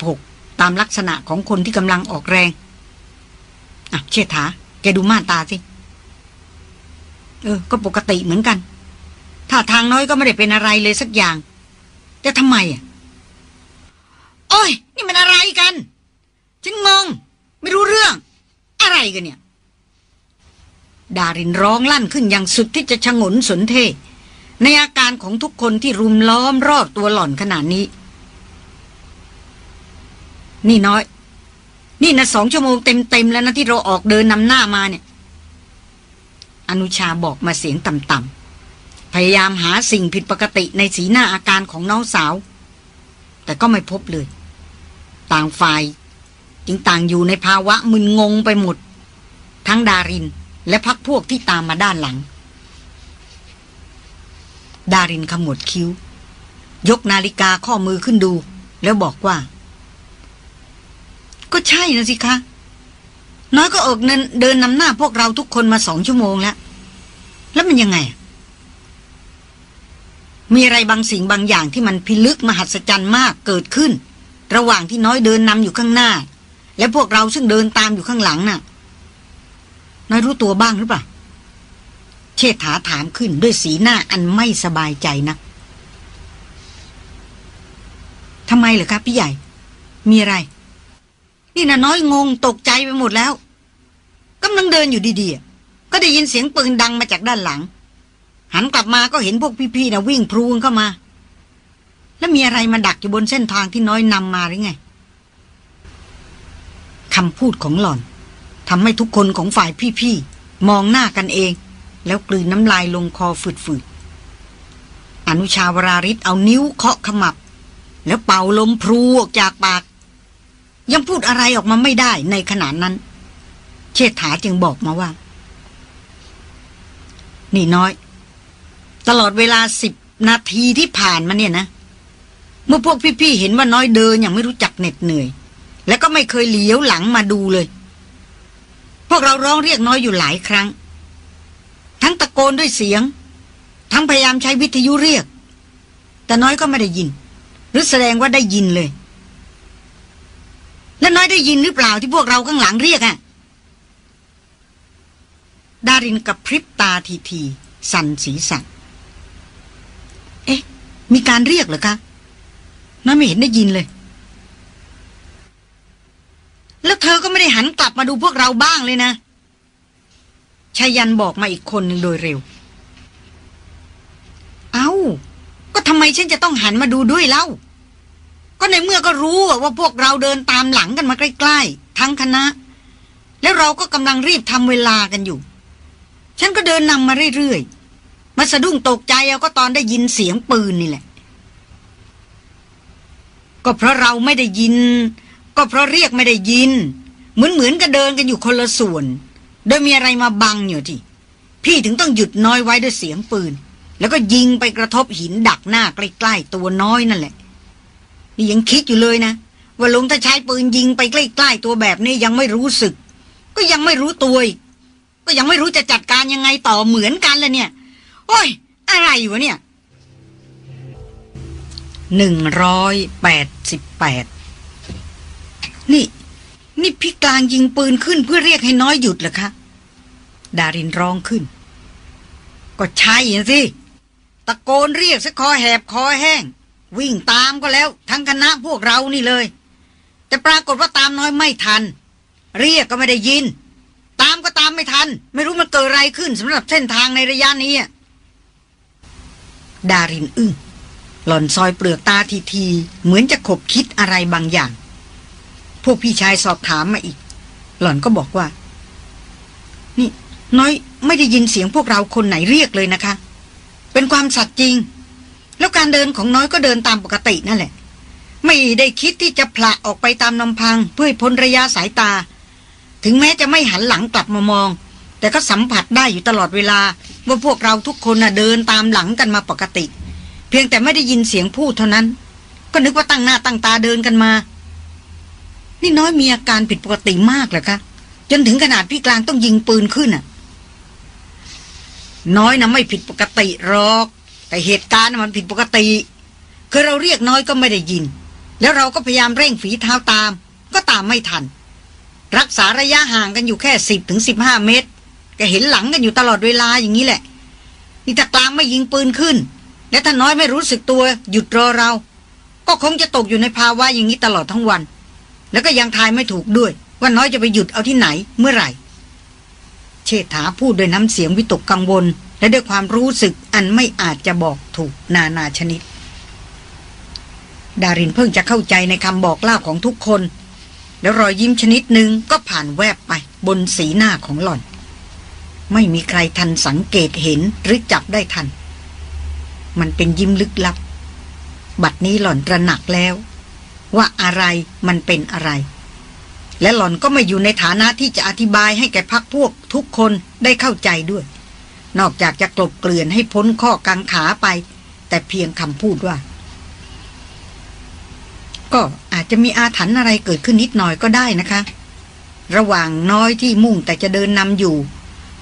86 ตามลักษณะของคนที่กำลังออกแรง อะ เชษฐา แกดูม่านตาสิ เออ ก็ปกติเหมือนกัน ถ้าทางน้อยก็ไม่ได้เป็นอะไรเลยสักอย่าง แต่ทำไมอะ โอ้ย นี่มันอะไรกัน ฉันงง ไม่รู้เรื่อง อะไรกันเนี่ย ดารินร้องลั่นขึ้นอย่างสุดที่จะชงนสนเท ในอาการของทุกคนที่รุมล้อมรอบตัวหล่อนขนาดนี้ นี่น้อย นี่นะสองชั่วโมงเต็มๆแล้วนะที่เราออกเดินนำหน้ามาเนี่ย อนุชาบอกมาเสียงต่ำๆพยายามหาสิ่งผิดปกติในสีหน้าอาการของน้องสาว แต่ก็ไม่พบเลย ต่างฝ่าย จึงต่างอยู่ในภาวะมึนงงไปหมด ทั้งดารินและพักพวกที่ตามมาด้านหลัง ดารินขมวดคิ้ว ยกนาฬิกาข้อมือขึ้นดู แล้วบอกว่า ก็ใช่นะสิคะ น้อยก็ออกเดินเดินนำหน้าพวกเราทุกคนมาสองชั่วโมงแล้ว แล้วมันยังไง มีอะไรบางสิ่งบางอย่างที่มันพิลึกมหัศจรรย์มากเกิดขึ้น ระหว่างที่น้อยเดินนำอยู่ข้างหน้า และพวกเราซึ่งเดินตามอยู่ข้างหลังน่ะน้อยรู้ตัวบ้างหรือเปล่า เชษฐาถามขึ้นด้วยสีหน้าอันไม่สบายใจนะทำไมเหรอครับพี่ใหญ่ มีอะไร นี่นะน้อยงงตกใจไปหมดแล้วกำลังเดินอยู่ดีๆ ก็ได้ยินเสียงปืนดังมาจากด้านหลัง หันกลับมาก็เห็นพวกพี่ๆนะวิ่งพรูนเข้ามา แล้วมีอะไรมาดักอยู่บนเส้นทางที่น้อยนำมาหรือไง คำพูดของหล่อนทำให้ทุกคนของฝ่ายพี่ๆ มองหน้ากันเอง แล้วกลืนน้ำลายลงคอฝืดๆ อนุชาวราริศเอานิ้วเคาะขมับ แล้วเป่าลมพรูออกจากปาก ยังพูดอะไรออกมาไม่ได้ในขณะนั้น เชษฐาจึงบอกมาว่า นี่น้อย ตลอดเวลาสิบนาทีที่ผ่านมาเนี่ยนะ เมื่อพวกพี่ๆ เห็นว่าน้อยเดินอย่างไม่รู้จักเหน็ดเหนื่อย แล้วก็ไม่เคยเหลียวหลังมาดูเลย พวกเราร้องเรียกน้อยอยู่หลายครั้ง ทั้งตะโกนด้วยเสียง ทั้งพยายามใช้วิทยุเรียก แต่น้อยก็ไม่ได้ยิน หรือแสดงว่าได้ยินเลย แล้วน้อยได้ยินหรือเปล่าที่พวกเราข้างหลังเรียกอะ่ะดารินกับพริบตาทีที สั่นสีสันเอ๊ะ มีการเรียกเหรอคะน้อยไม่เห็นได้ยินเลย แล้วเธอก็ไม่ได้หันกลับมาดูพวกเราบ้างเลยนะชายันบอกมาอีกคนหนึ่งโดยเร็ว เอา้า ก็ทำไมฉันจะต้องหันมาดูด้วยเล่า ก็ในเมื่อก็รู้ว่าพวกเราเดินตามหลังกันมาใกล้ๆ ทั้งคณะ แล้วเราก็กำลังรีบทำเวลากันอยู่ ฉันก็เดินนำมาเรื่อยๆ มาสะดุ้งตกใจเอาก็ตอนได้ยินเสียงปืนนี่แหละ ก็เพราะเราไม่ได้ยิน ก็เพราะเรียกไม่ได้ยิน เหมือนเหมือนกับเดินกันอยู่คนละส่วน โดยมีอะไรมาบังอยู่ที่ พี่ถึงต้องหยุดน้อยไว้ด้วยเสียงปืน แล้วก็ยิงไปกระทบหินดักหน้าใกล้ๆตัวน้อยนั่นแหละ นี่ยังคิดอยู่เลยนะ ว่าลุงถ้าใช้ปืนยิงไปใกล้ๆตัวแบบนี้ยังไม่รู้สึก ก็ยังไม่รู้ตัวอีกก็ยังไม่รู้จะจัดการยังไงต่อเหมือนกันเลยเนี่ย โอ้ย อะไรวะเนี่ยหนึ่งร้อยแปดสิบแปด นี่ นี่พี่กลางยิงปืนขึ้นเพื่อเรียกให้น้อยหยุดเหรอคะ ดารินร้องขึ้น ก็ใช่สิตะโกนเรียกสักคอแหบคอแห้ง วิ่งตามก็แล้ว ทั้งคณะพวกเรานี่เลย แต่ปรากฏว่าตามน้อยไม่ทัน เรียกก็ไม่ได้ยิน ตามก็ตามไม่ทัน ไม่รู้มันเกิดอะไรขึ้นสำหรับเส้นทางในระยะนี้ดารินอึ้งหล่อนซอยเปลือกตาทีทีๆเหมือนจะขบคิดอะไรบางอย่าง พวกพี่ชายสอบถามมาอีก หล่อนก็บอกว่า นี่ น้อยไม่ได้ยินเสียงพวกเราคนไหนเรียกเลยนะคะ เป็นความสัตย์จริง แล้วการเดินของน้อยก็เดินตามปกตินั่นแหละ ไม่ได้คิดที่จะผละออกไปตามลำพังเพื่อพ้นระยะสายตา ถึงแม้จะไม่หันหลังกลับมามอง แต่ก็สัมผัสได้อยู่ตลอดเวลา ว่าพวกเราทุกคนน่ะเดินตามหลังกันมาปกติ เพียงแต่ไม่ได้ยินเสียงพูดเท่านั้น ก็นึกว่าตั้งหน้าตั้งตาเดินกันมา นี่น้อยมีอาการผิดปกติมากเหรอคะจนถึงขนาดพี่กลางต้องยิงปืนขึ้นอะ น้อยนะไม่ผิดปกติหรอก แต่เหตุการณ์มันผิดปกติ คือเราเรียกน้อยก็ไม่ได้ยิน แล้วเราก็พยายามเร่งฝีเท้าตาม ก็ตามไม่ทัน รักษาระยะห่างกันอยู่แค่สิบถึงสิบห้าเมตร ก็เห็นหลังกันอยู่ตลอดเวลาอย่างนี้แหละ นี่ถ้ากลางไม่ยิงปืนขึ้น และถ้าน้อยไม่รู้สึกตัว หยุดรอเรา ก็คงจะตกอยู่ในภาวะอย่างนี้ตลอดทั้งวัน แล้วก็ยังทายไม่ถูกด้วย ว่าน้อยจะไปหยุดเอาที่ไหนเมื่อไหร่ เชษฐาพูดด้วยน้ำเสียงวิตกกังวล และด้วยความรู้สึกอันไม่อาจจะบอกถูกนานาชนิด ดารินเพิ่งจะเข้าใจในคำบอกเล่าของทุกคน แล้วรอยยิ้มชนิดหนึ่งก็ผ่านแวบไปบนสีหน้าของหล่อน ไม่มีใครทันสังเกตเห็นหรือจับได้ทัน มันเป็นยิ้มลึกลับ บัดนี้หล่อนระหนักแล้ว ว่าอะไรมันเป็นอะไร และหล่อนก็ไม่อยู่ในฐานะที่จะอธิบายให้แก่พักพวกทุกคนได้เข้าใจด้วย นอกจากจะกลบเกลื่อนให้พ้นข้อกังขาไป แต่เพียงคำพูดว่า ก็อาจจะมีอาถรรพ์อะไรเกิดขึ้นนิดหน่อยก็ได้นะคะ ระหว่างน้อยที่มุ่งแต่จะเดินนำอยู่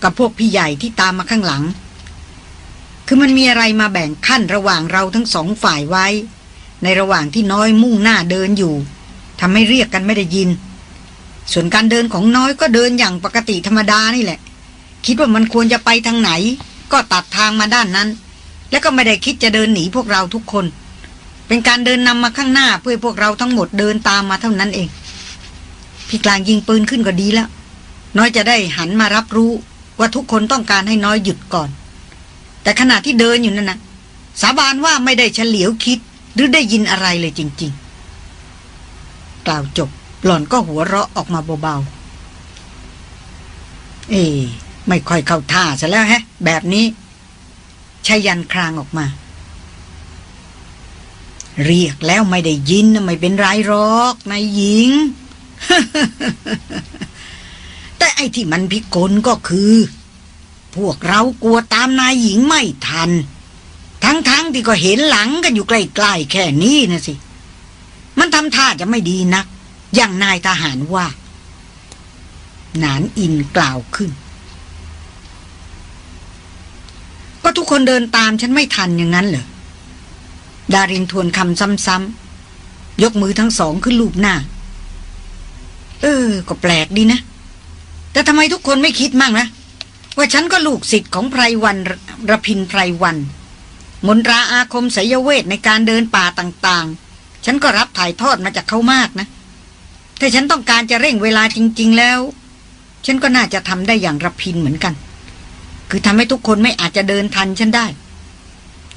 กับพวกพี่ใหญ่ที่ตามมาข้างหลัง คือมันมีอะไรมาแบ่งขั้นระหว่างเราทั้งสองฝ่ายไว้ ในระหว่างที่น้อยมุ่งหน้าเดินอยู่ทำให้เรียกกันไม่ได้ยิน ส่วนการเดินของน้อยก็เดินอย่างปกติธรรมดานี่แหละ คิดว่ามันควรจะไปทางไหน ก็ตัดทางมาด้านนั้น แล้วก็ไม่ได้คิดจะเดินหนีพวกเราทุกคน เป็นการเดินนำมาข้างหน้าเพื่อพวกเราทั้งหมดเดินตามมาเท่านั้นเองพี่กลางยิงปืนขึ้นก็ดีแล้ว น้อยจะได้หันมารับรู้ว่าทุกคนต้องการให้น้อยหยุดก่อน แต่ขณะที่เดินอยู่นั่นนะสาบานว่าไม่ได้เฉลียวคิด หรือได้ยินอะไรเลยจริง ๆ กล่าวจบหล่อนก็หัวเราะออกมาเบาๆ เอ๊ะไม่ค่อยเข้าท่าซะแล้วแฮะ แบบนี้ชายันครางออกมา เรียกแล้วไม่ได้ยินไม่เป็นไรหรอกนายหญิง แต่ไอ้ที่มันพิกลก็คือ พวกเรากลัวตามนายหญิงไม่ทัน ทั้งๆทที่ก็เห็นหลังกันอยู่ใกล้ๆแค่นี้นะสิ มันทำท่าจะไม่ดีนัก อย่างนายทหารว่าหนานอินกล่าวขึ้น ก็ทุกคนเดินตามฉันไม่ทันอย่างนั้นเหรอ ดารินทวนคำซ้ำๆ ยกมือทั้งสองขึ้นลูบหน้า เออ ก็แปลกดีนะ แต่ทำไมทุกคนไม่คิดมั่งนะว่าฉันก็ลูกศิษย์ของไพรวันรระพินไพรวัน มนราอาคมสยเวทในการเดินป่าต่างๆ ฉันก็รับถ่ายทอดมาจากเขามากนะ ถ้าฉันต้องการจะเร่งเวลาจริง ๆ แล้ว ฉันก็น่าจะทำได้อย่างระพินเหมือนกัน คือทำให้ทุกคนไม่อาจจะเดินทันฉันได้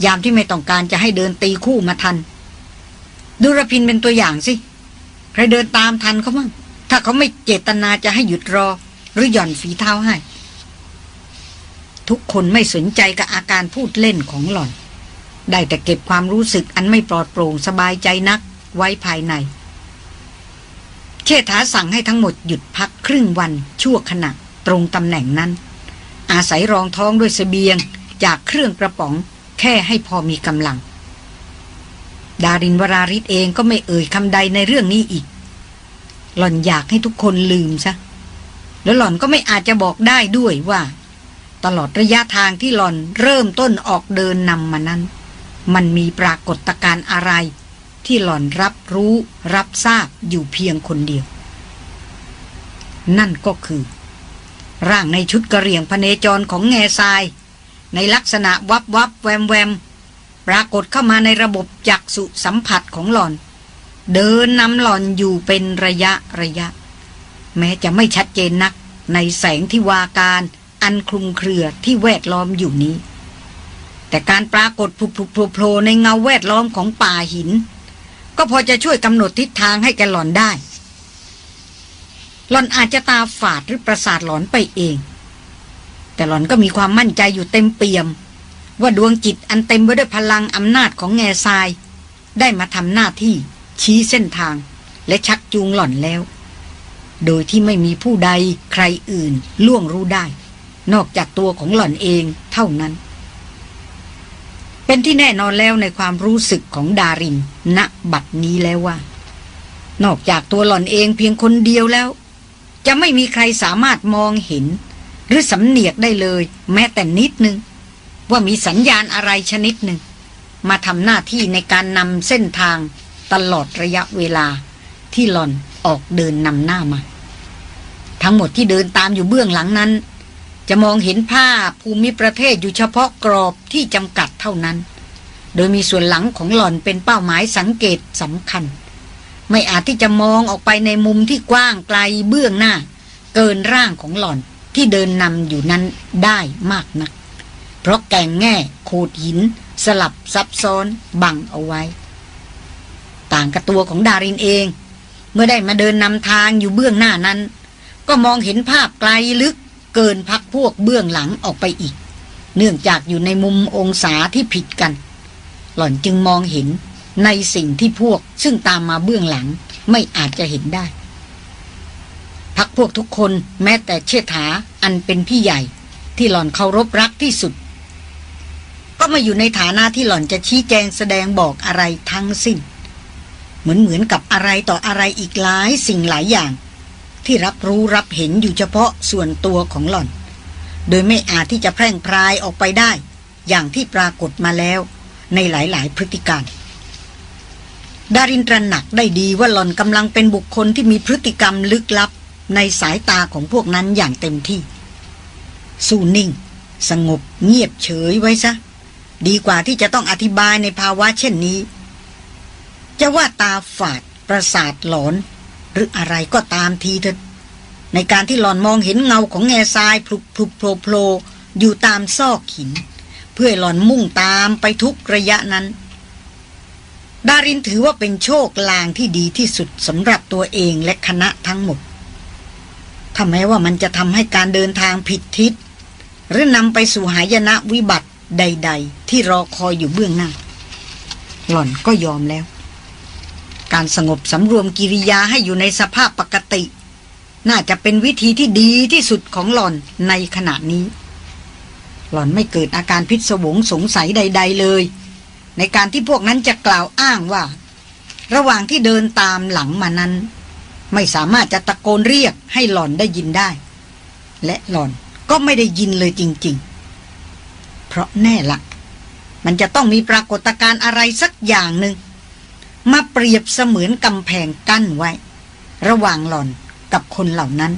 ยามที่ไม่ต้องการจะให้เดินตีคู่มาทัน ดูระพินเป็นตัวอย่างสิ ใครเดินตามทันเขาบ้างถ้าเขาไม่เจตนาจะให้หยุดรอ หรือหย่อนฝีเท้าให้ ทุกคนไม่สนใจกับอาการพูดเล่นของหล่อน ได้แต่เก็บความรู้สึกอันไม่ปลอดโปร่งสบายใจนักไว้ภายใน เชษฐาสั่งให้ทั้งหมดหยุดพักครึ่งวันชั่วขณะตรงตำแหน่งนั้น อาศัยรองท้องด้วยสเสบียงจากเครื่องกระป๋องแค่ให้พอมีกำลัง ดารินวราริศเองก็ไม่เอ่ยคำใดในเรื่องนี้อีก หล่อนอยากให้ทุกคนลืมซะ แล้วหล่อนก็ไม่อาจจะบอกได้ด้วยว่า ตลอดระยะทางที่หล่อนเริ่มต้นออกเดินนำมานั้น มันมีปรากฏการณ์อะไร ที่หล่อนรับรู้รับทราบอยู่เพียงคนเดียว นั่นก็คือ ร่างในชุดกระเรียงพเนจรของแง่ทราย ในลักษณะวับวับแวมแวมปรากฏเข้ามาในระบบจักสุสัมผัสของหล่อน เดินนำหล่อนอยู่เป็นระยะระยะ แม้จะไม่ชัดเจนนักในแสงที่วาการอันคลุมเครือที่แวดล้อมอยู่นี้ แต่การปรากฏผุบๆโผล่ในเงาแวดล้อมของป่าหิน ก็พอจะช่วยกำหนดทิศทางให้แกหล่อนได้ หล่อนอาจจะตาฝาดหรือประสาทหลอนไปเอง แต่หล่อนก็มีความมั่นใจอยู่เต็มเปี่ยม ว่าดวงจิตอันเต็มไปด้วยพลังอำนาจของแง่ทราย ได้มาทำหน้าที่ชี้เส้นทาง และชักจูงหล่อนแล้ว โดยที่ไม่มีผู้ใดใครอื่นล่วงรู้ได้ นอกจากตัวของหล่อนเองเท่านั้น เป็นที่แน่นอนแล้วในความรู้สึกของดารินณบัดนี้แล้วว่า นอกจากตัวหล่อนเองเพียงคนเดียวแล้ว จะไม่มีใครสามารถมองเห็น หรือสำเนียกได้เลย แม้แต่นิดนึง ว่ามีสัญญาณอะไรชนิดหนึ่ง มาทำหน้าที่ในการนำเส้นทางตลอดระยะเวลา ที่หล่อนออกเดินนำหน้ามา ทั้งหมดที่เดินตามอยู่เบื้องหลังนั้น จะมองเห็นภาพภูมิประเทศอยู่เฉพาะกรอบที่จำกัดเท่านั้น โดยมีส่วนหลังของหล่อนเป็นเป้าหมายสังเกตสำคัญ ไม่อาจที่จะมองออกไปในมุมที่กว้างไกลเบื้องหน้า เกินร่างของหล่อนที่เดินนำอยู่นั้นได้มากนัก เพราะแก่งแง่โขดหิน สลับซับซ้อนบังเอาไว้ ต่างกับตัวของดารินเอง เมื่อได้มาเดินนำทางอยู่เบื้องหน้านั้น ก็มองเห็นภาพไกลลึก เกินพักพวกเบื้องหลังออกไปอีก เนื่องจากอยู่ในมุมองศาที่ผิดกัน หล่อนจึงมองเห็นในสิ่งที่พวกซึ่งตามมาเบื้องหลังไม่อาจจะเห็นได้ พักพวกทุกคนแม้แต่เชษฐาอันเป็นพี่ใหญ่ ที่หล่อนเคารพรักที่สุด ก็มาอยู่ในฐานะที่หล่อนจะชี้แจงแสดงบอกอะไรทั้งสิ้น เหมือนเหมือนกับอะไรต่ออะไรอีกหลายสิ่งหลายอย่าง ที่รับรู้รับเห็นอยู่เฉพาะส่วนตัวของหล่อน โดยไม่อาจที่จะแพร่งพรายออกไปได้ อย่างที่ปรากฏมาแล้วในหลายๆ พฤติการดารินตระหนักได้ดีว่าหล่อนกำลังเป็นบุคคลที่มีพฤติกรรมลึกลับ ในสายตาของพวกนั้นอย่างเต็มที่ สู้นิ่ง สงบเงียบเฉยไว้ซะ ดีกว่าที่จะต้องอธิบายในภาวะเช่นนี้ จะว่าตาฝาดประสาทหลอน หรืออะไรก็ตามทีเถิดในการที่หลอนมองเห็นเงาของแง่ทรายพลุพลุโผล่โผล่อยู่ตามซอกหิน เพื่อหลอนมุ่งตามไปทุกระยะนั้น ดารินถือว่าเป็นโชคลางที่ดีที่สุดสำหรับตัวเองและคณะทั้งหมดถ้าแม้ว่ามันจะทำให้การเดินทางผิดทิศ หรือนำไปสู่หายนะวิบัติใด ๆ ที่รอคอยอยู่เบื้องหน้า หล่อนก็ยอมแล้ว การสงบสำรวมกิริยาให้อยู่ในสภาพปกติ น่าจะเป็นวิธีที่ดีที่สุดของหล่อนในขณะนี้ หล่อนไม่เกิดอาการพิศวงสงสัยใด ๆ เลย ในการที่พวกนั้นจะกล่าวอ้างว่า ระหว่างที่เดินตามหลังมานั้น ไม่สามารถจะตะโกนเรียกให้หล่อนได้ยินได้ และหล่อนก็ไม่ได้ยินเลยจริง ๆ เพราะแน่ละมันจะต้องมีปรากฏการณ์อะไรสักอย่างหนึ่ง มาเปรียบเสมือนกำแพงกั้นไว้ ระหว่างหล่อนกับคนเหล่านั้น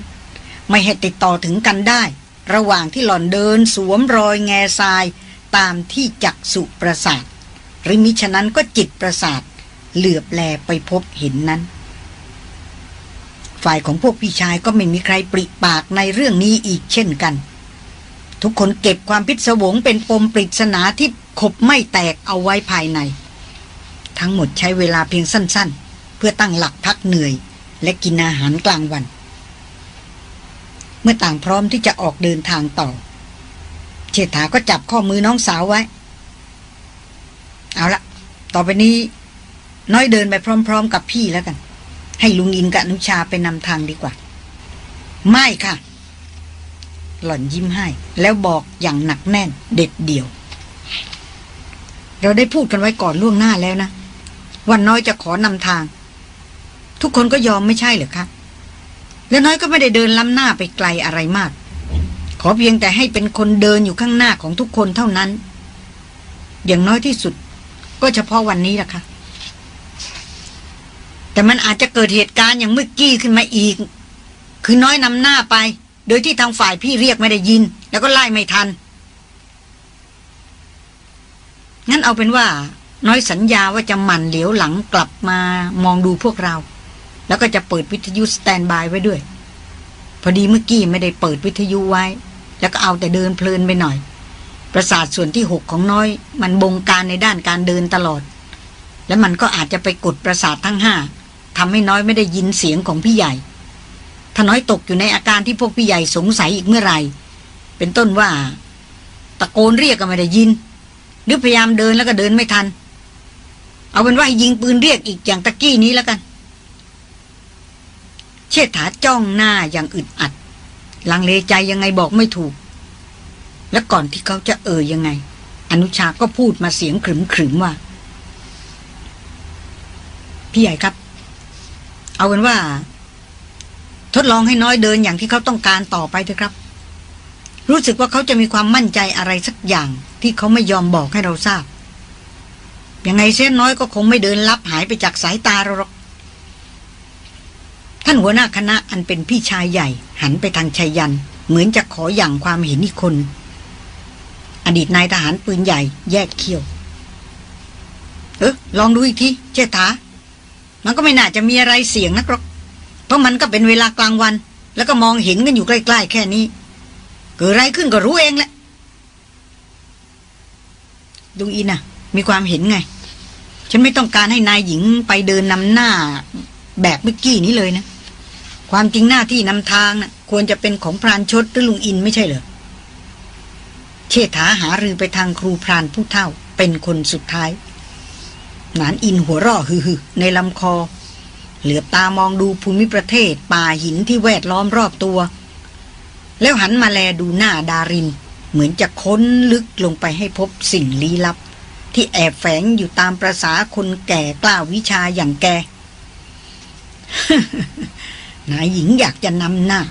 ไม่ให้ติดต่อถึงกันได้ ระหว่างที่หล่อนเดินสวมรอยแง่ทรายตามที่จักสุประสาทหรือมิฉะนั้นก็จิตประสาทเหลือบแลไปพบเห็นนั้น ฝ่ายของพวกพี่ชายก็ไม่มีใครปริปากในเรื่องนี้อีกเช่นกัน ทุกคนเก็บความพิศวงเป็นปมปริศนาที่ขบไม่แตกเอาไว้ภายใน ทั้งหมดใช้เวลาเพียงสั้น ๆ เพื่อตั้งหลักพักเหนื่อย และกินอาหารกลางวัน เมื่อต่างพร้อมที่จะออกเดินทางต่อ เชษฐาก็จับข้อมือน้องสาวไว้ เอาละต่อไปนี้ น้อยเดินไปพร้อม ๆ กับพี่แล้วกัน ให้ลุงอินกับนุชาไปนำทางดีกว่า ไม่ค่ะ หล่อนยิ้มให้ แล้วบอกอย่างหนักแน่น เด็ดเดี่ยวเราได้พูดกันไว้ก่อนล่วงหน้าแล้วนะ วันน้อยจะขอนำทาง ทุกคนก็ยอมไม่ใช่เหรอคะ แล้วน้อยก็ไม่ได้เดินล้ำหน้าไปไกลอะไรมาก ขอเพียงแต่ให้เป็นคนเดินอยู่ข้างหน้าของทุกคนเท่านั้น อย่างน้อยที่สุด ก็เฉพาะวันนี้แหละค่ะแต่มันอาจจะเกิดเหตุการณ์อย่างเมื่อกี้ขึ้นมาอีก คือน้อยนำหน้าไป โดยที่ทางฝ่ายพี่เรียกไม่ได้ยิน แล้วก็ไล่ไม่ทัน งั้นเอาเป็นว่า น้อยสัญญาว่าจะหมั่นเหลียวหลังกลับมามองดูพวกเรา แล้วก็จะเปิดวิทยุสแตนบายไว้ด้วย พอดีเมื่อกี้ไม่ได้เปิดวิทยุไว้ แล้วก็เอาแต่เดินเพลินไปหน่อย ประสาทส่วนที่หกของน้อยมันบงการในด้านการเดินตลอด และมันก็อาจจะไปกดประสาททั้งห้าทำให้น้อยไม่ได้ยินเสียงของพี่ใหญ่ถ้าน้อยตกอยู่ในอาการที่พวกพี่ใหญ่สงสัยอีกเมื่อไหร่ เป็นต้นว่า ตะโกนเรียกก็ไม่ได้ยิน หรือพยายามเดินแล้วก็เดินไม่ทัน เอาเป็นว่ายิงปืนเรียกอีกอย่างตะกี้นี้แล้วกัน เชษฐาจ้องหน้าอย่างอึดอัด ลังเลใจยังไงบอกไม่ถูก และก่อนที่เขาจะเอ่ยยังไง อนุชาก็พูดมาเสียงขรึมขรึมว่า พี่ใหญ่ครับ เอาเป็นว่า ทดลองให้น้อยเดินอย่างที่เขาต้องการต่อไปเถอะครับ รู้สึกว่าเขาจะมีความมั่นใจอะไรสักอย่างที่เขาไม่ยอมบอกให้เราทราบ ยังไงเส้นน้อยก็คงไม่เดินลับหายไปจากสายตาเราหรอก ท่านหัวหน้าคณะอันเป็นพี่ชายใหญ่ หันไปทางชายยัน เหมือนจะขออย่างความเห็นอีกคน อดีตนายทหารปืนใหญ่แยกเขี้ยว เออลองดูอีกทีเจษฐามันก็ไม่น่าจะมีอะไรเสี่ยงนักหรอก เพราะมันก็เป็นเวลากลางวัน แล้วก็มองเห็นกันอยู่ใกล้ๆแค่นี้ เกิดอะไรขึ้นก็รู้เองแหละลุงอินน่ะ มีความเห็นไง ฉันไม่ต้องการให้นายหญิงไปเดินนำหน้า แบบเมื่อกี้นี้เลยนะ ความจริงหน้าที่นำทางนะ่ะ ควรจะเป็นของพรานชดหรือลุงอินไม่ใช่เหรอเชษฐาหารือไปทางครูพรานผู้เฒ่า เป็นคนสุดท้าย หนานอินหัวร่อฮือในลำคอ เหลือบตามองดูภูมิประเทศ ป่าหินที่แวดล้อมรอบตัว แล้วหันมาแลดูหน้าดาริน เหมือนจะค้นลึกลงไปให้พบสิ่งลี้ลับ ที่แอบแฝงอยู่ตามประษาคนแก่กล้าวิชาอย่างแกนายหญิงอยากจะนำหน้า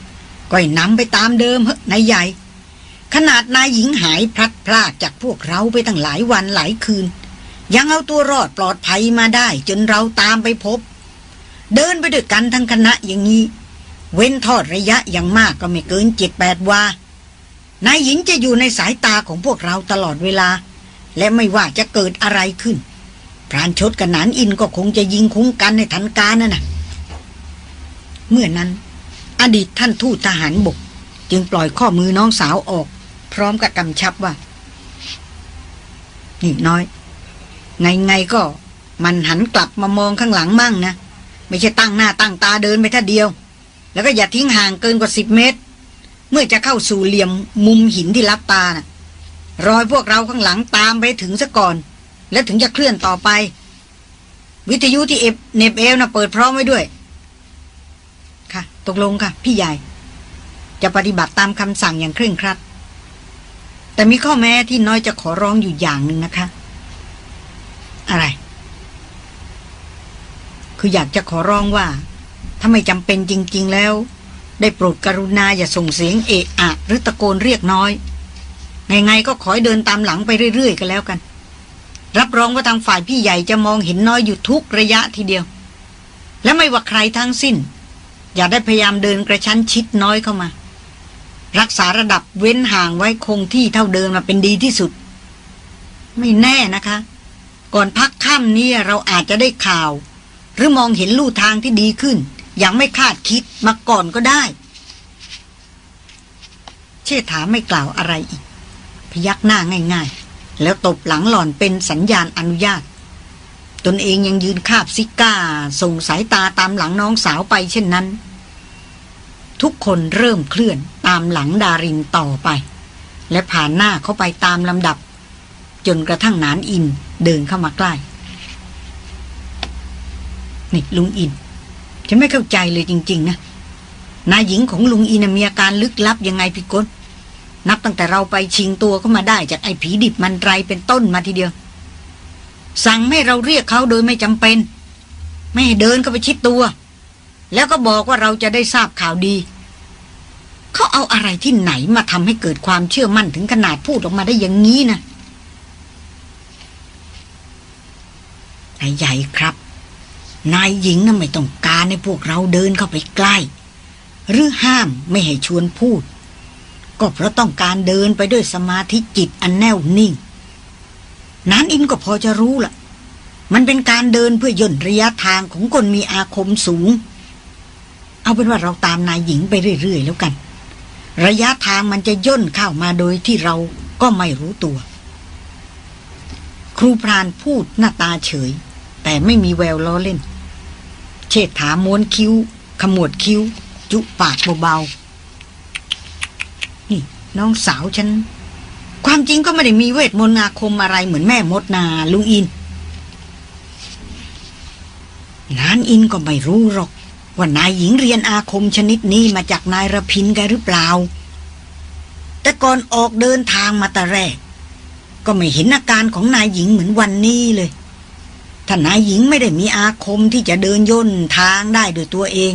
ก็ให้นำไปตามเดิมเฮ้นายใหญ่ ขนาดนายหญิงหายพลัดพรากจากพวกเราไปตั้งหลายวันหลายคืน ยังเอาตัวรอดปลอดภัยมาได้ จนเราตามไปพบ เดินไปด้วยกันทั้งคณะอย่างนี้ เว้นทอดระยะอย่างมากก็ไม่เกินเจ็ดแปดวานายหญิงจะอยู่ในสายตาของพวกเราตลอดเวลา และไม่ว่าจะเกิดอะไรขึ้น พรานชดกับนานอินก็คงจะยิงคุ้มกันในทันการนั่นนะเมื่อนั้น อดีตท่านทูตทหารบก จึงปล่อยข้อมือน้องสาวออก พร้อมกับกำชับว่า นี่น้อย ไงไงก็ มันหันกลับมามองข้างหลังมั่งนะ ไม่ใช่ตั้งหน้าตั้งตาเดินไปท่าเดียว แล้วก็อย่าทิ้งห่างเกินกว่าสิบเมตร เมื่อจะเข้าสู่เหลี่ยมมุมหินที่รับตานะ่ะ รอยพวกเราข้างหลังตามไปถึงซะก่อน แล้วถึงจะเคลื่อนต่อไป วิทยุที่เอฟเนบเอลนะเปิดพร้อมไว้ด้วย ค่ะ ตกลงค่ะ พี่ใหญ่ จะปฏิบัติตามคำสั่งอย่างเคร่งครัด แต่มีข้อแม้ที่น้อยจะขอร้องอยู่อย่างหนึ่งนะคะ อะไร คืออยากจะขอร้องว่า ถ้าไม่จำเป็นจริง ๆ แล้ว ได้โปรดกรุณาอย่าส่งเสียงเอะอะหรือตะโกนเรียกน้อย ไงๆก็ขอเดินตามหลังไปเรื่อยๆกันแล้วกัน รับรองว่าทางฝ่ายพี่ใหญ่จะมองเห็นน้อยอยู่ทุกระยะทีเดียว และไม่ว่าใครทั้งสิ้น อย่าได้พยายามเดินกระชั้นชิดน้อยเข้ามา รักษาระดับเว้นห่างไว้คงที่เท่าเดิมมาเป็นดีที่สุด ไม่แน่นะคะ ก่อนพักค่ำนี้เราอาจจะได้ข่าว หรือมองเห็นลู่ทางที่ดีขึ้น อย่างไม่คาดคิดมาก่อนก็ได้ เชษฐาไม่กล่าวอะไรอีก ยักหน้าง่าย ๆ แล้วตบหลังหล่อนเป็นสัญญาณอนุญาต ตนเองยังยืนคาบซิก้า ส่งสายตาตามหลังน้องสาวไปเช่นนั้น ทุกคนเริ่มเคลื่อนตามหลังดารินต่อไป และผ่านหน้าเข้าไปตามลำดับ จนกระทั่งนานอินเดินเข้ามาใกล้ นี่ลุงอิน ฉันไม่เข้าใจเลยจริง ๆ นะนายหญิงของลุงอินมีอาการลึกลับยังไงพี่กน นับตั้งแต่เราไปชิงตัวเข้ามาได้จากไอ้ผีดิบมันไรเป็นต้นมาทีเดียว สั่งไม่เราเรียกเขาโดยไม่จำเป็น ไม่ให้เดินก็ไปชิดตัว แล้วก็บอกว่าเราจะได้ทราบข่าวดี เขาเอาอะไรที่ไหนมาทำให้เกิดความเชื่อมั่นถึงขนาดพูดออกมาได้อย่างนี้นะนายใหญ่ครับ นายหญิงน่ะไม่ต้องการให้พวกเราเดินเข้าไปใกล้ หรือห้ามไม่ให้ชวนพูด ก็เพราะต้องการเดินไปด้วยสมาธิจิตอันแน่วนิ่ง นานอินก็พอจะรู้ละ่ะ มันเป็นการเดินเพื่อย่นระยะทางของคนมีอาคมสูง เอาเป็นว่าเราตามนายหญิงไปเรื่อยๆแล้วกัน ระยะทางมันจะย่นเข้ามาโดยที่เราก็ไม่รู้ตัว ครูพรานพูดหน้าตาเฉย แต่ไม่มีแววล้อเล่น เชิดถาม้วนคิ้ว ขมวดคิ้ว จุปากเบาๆ น้องสาวฉัน ความจริงก็ไม่ได้มีเวทมนต์อาคมอะไรเหมือนแม่มดนาลุงอินนานอินก็ไม่รู้หรอก ว่านายหญิงเรียนอาคมชนิดนี้มาจากนายระพินแกหรือเปล่า แต่ก่อนออกเดินทางมาแต่แรก ก็ไม่เห็นอาการของนายหญิงเหมือนวันนี้เลยถ้านายหญิงไม่ได้มีอาคมที่จะเดินย่นทางได้โดยตัวเอง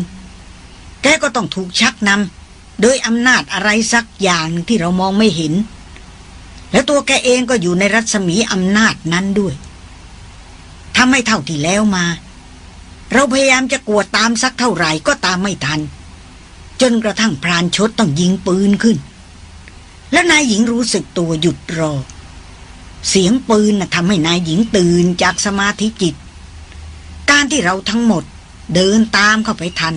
แกก็ต้องถูกชักนำ โดยอำนาจอะไรสักอย่างที่เรามองไม่เห็น และตัวแกเองก็อยู่ในรัศมีอำนาจนั้นด้วยถ้าไม่เท่าที่แล้วมา เราพยายามจะกวดตามสักเท่าไหร่ก็ตามไม่ทัน จนกระทั่งพรานชดต้องยิงปืนขึ้น และนายหญิงรู้สึกตัวหยุดรอ เสียงปืนนะทำให้นายหญิงตื่นจากสมาธิจิต การที่เราทั้งหมดเดินตามเข้าไปทัน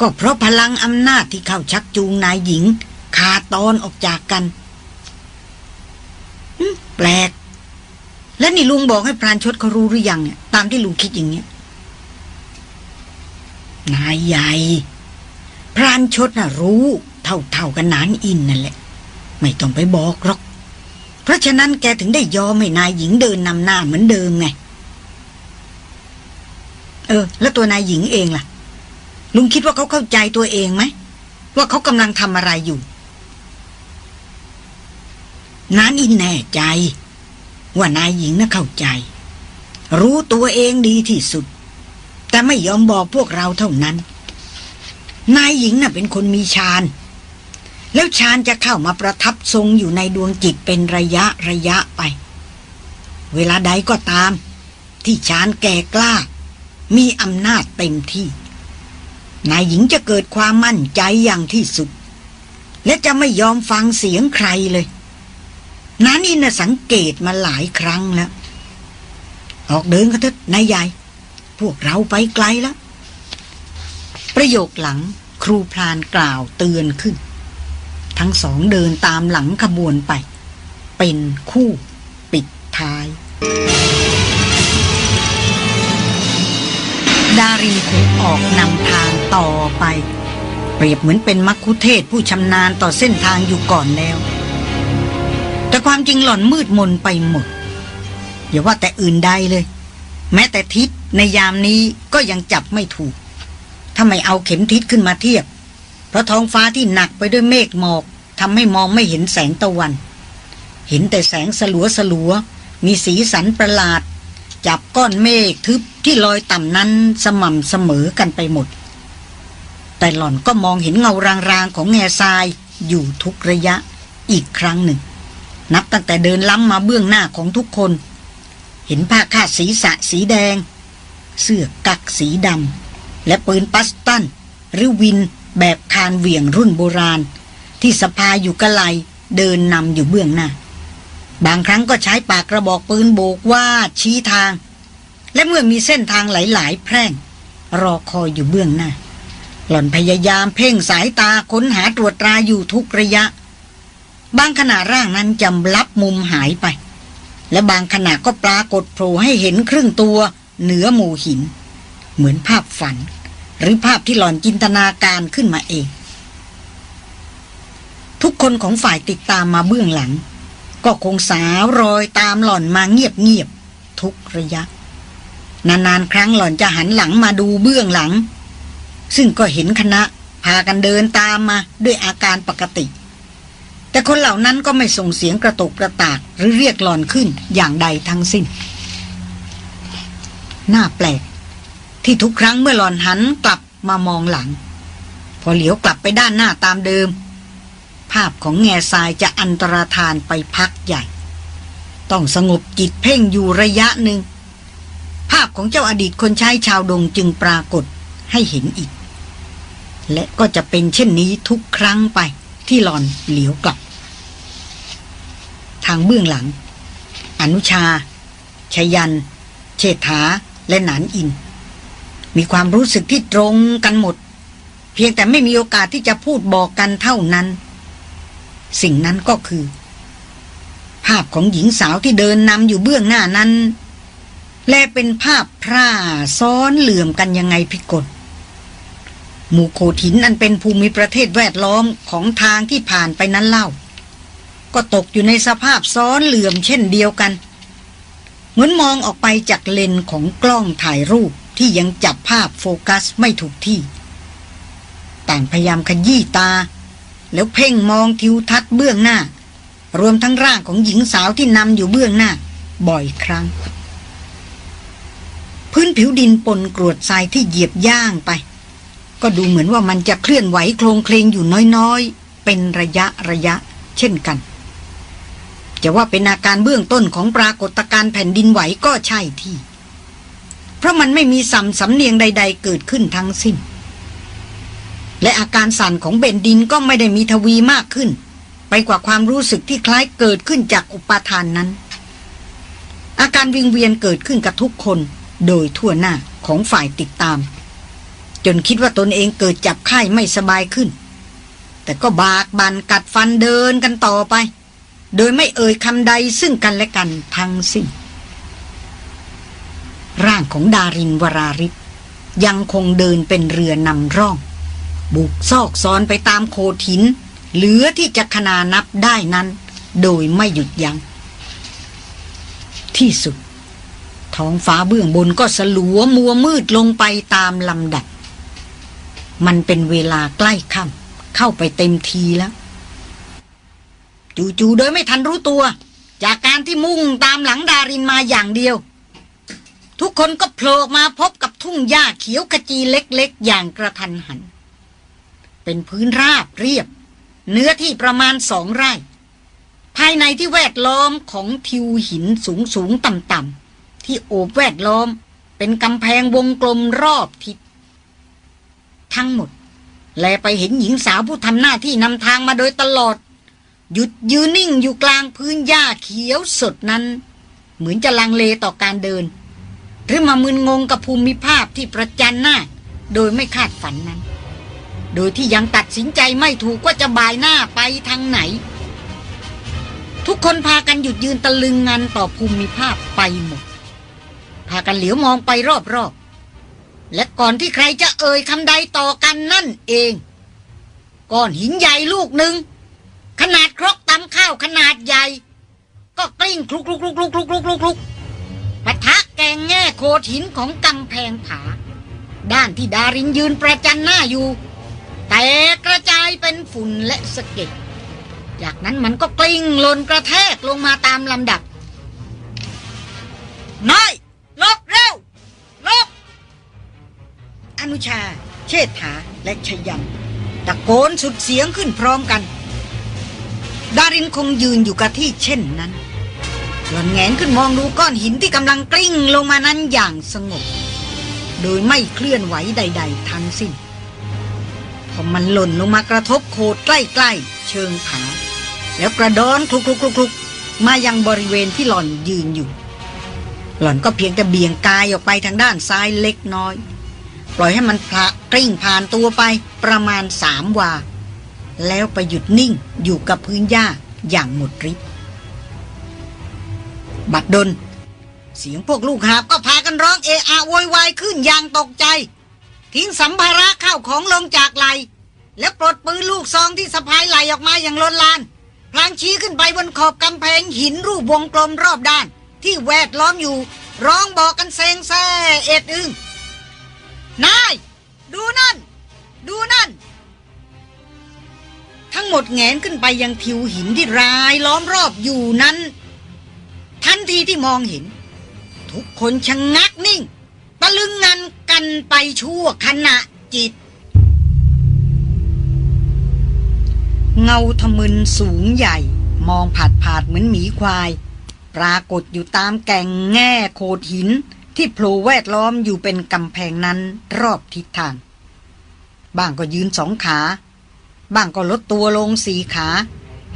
ก็เพราะพลังอำนาจที่เข้าชักจูงนายหญิงขาดตอนออกจากกันแปลก และนี่ลุงบอกให้พรานชดเขารู้หรือยังเนี่ยตามที่ลุงคิดอย่างเนี้ยนายใหญ่ พรานชดน่ะรู้เท่าๆกันนานอินนั่นแหละ ไม่ต้องไปบอกหรอก เพราะฉะนั้นแกถึงได้ยอมให้นายหญิงเดินนำหน้าเหมือนเดิมไง เออ แล้วตัวนายหญิงเองล่ะ ลุงคิดว่าเขาเข้าใจตัวเองไหม ว่าเขากำลังทำอะไรอยู่นานอินแน่ใจ ว่านายหญิงน่ะเข้าใจ รู้ตัวเองดีที่สุด แต่ไม่ยอมบอกพวกเราเท่านั้น นายหญิงน่ะเป็นคนมีฌานแล้วฌานจะเข้ามาประทับทรงอยู่ในดวงจิตเป็นระยะระยะไป เวลาใดก็ตาม ที่ฌานแก่กล้า มีอำนาจเต็มที่ นายหญิงจะเกิดความมั่นใจอย่างที่สุด และจะไม่ยอมฟังเสียงใครเลยนันอินสังเกตมาหลายครั้งแล้ว ออกเดินกันเถอะนายใหญ่ พวกเราไปไกลแล้ว ประโยคหลังครูพรานกล่าวเตือนขึ้น ทั้งสองเดินตามหลังขบวนไป เป็นคู่ปิดท้าย ดารินคงออกนำทางต่อไป เปรียบเหมือนเป็นมักคุเทศผู้ชำนาญต่อเส้นทางอยู่ก่อนแล้ว แต่ความจริงหล่อนมืดมนไปหมด อย่าว่าแต่อื่นใดเลย แม้แต่ทิศในยามนี้ก็ยังจับไม่ถูก ถ้าไม่เอาเข็มทิศขึ้นมาเทียบ เพราะท้องฟ้าที่หนักไปด้วยเมฆหมอกทำให้มองไม่เห็นแสงตะวัน เห็นแต่แสงสลัวสลัวมีสีสันประหลาด จับก้อนเมฆทึบที่ลอยต่ำนั้นสม่ำเสมอกันไปหมด แต่หล่อนก็มองเห็นเงารางๆของแง่ทรายอยู่ทุกระยะอีกครั้งหนึ่ง นับตั้งแต่เดินล้ำมาเบื้องหน้าของทุกคน เห็นผ้าคาดสีสะสีแดง เสื้อกักสีดำและปืนปัสตันหรือวินแบบคานเหวี่ยงรุ่นโบราณ ที่สะพายอยู่กระไลเดินนำอยู่เบื้องหน้า บางครั้งก็ใช้ปากกระบอกปืนโบกว่าชี้ทาง และเมื่อมีเส้นทางหลาย ๆ แพร่ง รอคอยอยู่เบื้องหน้า หล่อนพยายามเพ่งสายตาค้นหาตรวจตราอยู่ทุกระยะ บางขณะร่างนั้นจำลับมุมหายไป และบางขณะก็ปรากฏโผล่ให้เห็นครึ่งตัว เหนือหมู่หิน เหมือนภาพฝัน หรือภาพที่หล่อนจินตนาการขึ้นมาเอง ทุกคนของฝ่ายติดตามมาเบื้องหลัง ก็คงสาวรอยตามหล่อนมาเงียบๆทุกระยะ นานๆครั้งหล่อนจะหันหลังมาดูเบื้องหลัง ซึ่งก็เห็นคณะพากันเดินตามมาด้วยอาการปกติ แต่คนเหล่านั้นก็ไม่ส่งเสียงกระตกกระตากหรือเรียกหลอนขึ้นอย่างใดทั้งสิ้น น่าแปลก ที่ทุกครั้งเมื่อหลอนหันกลับมามองหลัง พอเหลียวกลับไปด้านหน้าตามเดิม ภาพของแง่ทรายจะอันตรธานไปพักใหญ่ ต้องสงบจิตเพ่งอยู่ระยะหนึ่ง ภาพของเจ้าอดีตคนใช้ชาวดงจึงปรากฏให้เห็นอีก และก็จะเป็นเช่นนี้ทุกครั้งไปที่หลอนเหลียวกลับ ทางเบื้องหลัง อนุชา ชยัน เชษฐาและหนานอิน มีความรู้สึกที่ตรงกันหมด เพียงแต่ไม่มีโอกาสที่จะพูดบอกกันเท่านั้น สิ่งนั้นก็คือ ภาพของหญิงสาวที่เดินนำอยู่เบื้องหน้านั้น และเป็นภาพพร่าซ้อนเหลื่อมกันยังไงพิกลหมู่โขถินอันเป็นภูมิประเทศแวดล้อมของทางที่ผ่านไปนั้นเล่า ก็ตกอยู่ในสภาพซ้อนเหลื่อมเช่นเดียวกัน เหมือนมองออกไปจากเลนของกล้องถ่ายรูปที่ยังจับภาพโฟกัสไม่ถูกที่ ต่างพยายามขยี้ตา แล้วเพ่งมองทิวทัศน์เบื้องหน้า รวมทั้งร่างของหญิงสาวที่นำอยู่เบื้องหน้า บ่อยครั้ง พื้นผิวดินปนกรวดทรายที่เหยียบย่างไป ก็ดูเหมือนว่ามันจะเคลื่อนไหวโคลงเคลงอยู่น้อยๆ เป็นระยะระยะ เช่นกัน จะว่าเป็นอาการเบื้องต้นของปรากฏการณ์แผ่นดินไหวก็ใช่ที่ เพราะมันไม่มีสัมสำเนียงใด ๆ เกิดขึ้นทั้งสิ้น และอาการสั่นของเบนดินก็ไม่ได้มีทวีมากขึ้น ไปกว่าความรู้สึกที่คล้ายเกิดขึ้นจากอุปาทานนั้น อาการวิงเวียนเกิดขึ้นกับทุกคน โดยทั่วหน้าของฝ่ายติดตาม จนคิดว่าตนเองเกิดจับไข้ไม่สบายขึ้น แต่ก็บากบันกัดฟันเดินกันต่อไป โดยไม่เอ่ยคำใดซึ่งกันและกันทั้งสิ้นร่างของดารินวราริศยังคงเดินเป็นเรือนำร่อง บุกซอกซอนไปตามโคถิน เหลือที่จะขนานับได้นั้น โดยไม่หยุดยัง้งที่สุด ท้องฟ้าเบื้องบนก็สลัวมัวมืดลงไปตามลำดับ มันเป็นเวลาใกล้ค่ำเข้าไปเต็มทีแล้วจู่ๆโดยไม่ทันรู้ตัว จากการที่มุ่งตามหลังดารินมาอย่างเดียว ทุกคนก็โผล่มาพบกับทุ่งหญ้าเขียวขจีเล็กๆ อย่างกระทันหัน เป็นพื้นราบเรียบ เนื้อที่ประมาณสองไร่ ภายในที่แวดล้อมของทิวหินสูงสูงต่ำๆที่โอบแวดล้อม เป็นกำแพงวงกลมรอบทิศทั้งหมด แลไปเห็นหญิงสาวผู้ทำหน้าที่นำทางมาโดยตลอด หยุดยืนนิ่งอยู่กลางพื้นหญ้าเขียวสดนั้น เหมือนจะลังเลต่อการเดิน หรือมามึนงงกับภูมิภาพที่ประจันหน้า โดยไม่คาดฝันนั้น โดยที่ยังตัดสินใจไม่ถูกว่าจะบายหน้าไปทางไหน ทุกคนพากันหยุดยืนตะลึงงันต่อภูมิภาพไปหมด พากันเหลียวมองไปรอบๆ และก่อนที่ใครจะเอ่ยคำใดต่อกันนั่นเอง ก้อนหินใหญ่ลูกหนึ่ง ขนาดครกตำข้าวขนาดใหญ่ ก็กลิ้งคลุกคลุกคลุกคลุกคลุกคลุกคลุกปะทะแกงแง่โคถินของกำแพงผา ด้านที่ดารินยืนประจันหน้าอยู่ แต่กระจายเป็นฝุ่นและสะเก็ดจากนั้นมันก็กลิ้งหล่นกระแทกลงมาตามลำดับนายลบเร็วลบอนุชา เชษฐาและชยันตะโกนสุดเสียงขึ้นพร้อมกัน ดารินคงยืนอยู่กับที่เช่นนั้น หล่อนแงนขึ้นมองดูก้อนหินที่กำลังกลิ้งลงมานั้นอย่างสงบ โดยไม่เคลื่อนไหวใด ๆ ทั้งสิ้น พอมันหล่นลงมากระทบโคดใกล้ๆ เชิงผา แล้วกระดอนคลุกๆๆมายังบริเวณที่หล่อนยืนอยู่ หล่อนก็เพียงแต่เบี่ยงกายออกไปทางด้านซ้ายเล็กน้อย ปล่อยให้มันพละกลิ้งผ่านตัวไปประมาณสามวา แล้วไปหยุดนิ่งอยู่กับพื้นหญ้าอย่างหมดฤทธิ์บัดดลเสียงพวกลูกหาบก็พากันร้องเอะอะโวยวายขึ้นอย่างตกใจ ทิ้งสัมภาระเข้าของลงจากไหล แล้วปลดปืนลูกซองที่สะพายไหลออกมาอย่างลนลาน พลางชี้ขึ้นไปบนขอบกำแพงหินรูปวงกลมรอบด้าน ที่แวดล้อมอยู่ ร้องบอกกันเซงแซ่เอ็ดอึงนาย ดูนั่น ดูนั่น ทั้งหมดแงนขึ้นไปยังทิวหินที่รายล้อมรอบอยู่นั้น ทันทีที่มองเห็น ทุกคนชะงงักนิ่งตะลึงงันกันไปชั่วขณะจิต เงาทมึนสูงใหญ่ มองผาดผาดเหมือนหมีควาย ปรากฏอยู่ตามแก่งแง่โขดหิน ที่โผล่แวดล้อมอยู่เป็นกำแพงนั้นรอบทิศทางบ้างก็ยืนสองขา บ้างก็ลดตัวลงสี่ขา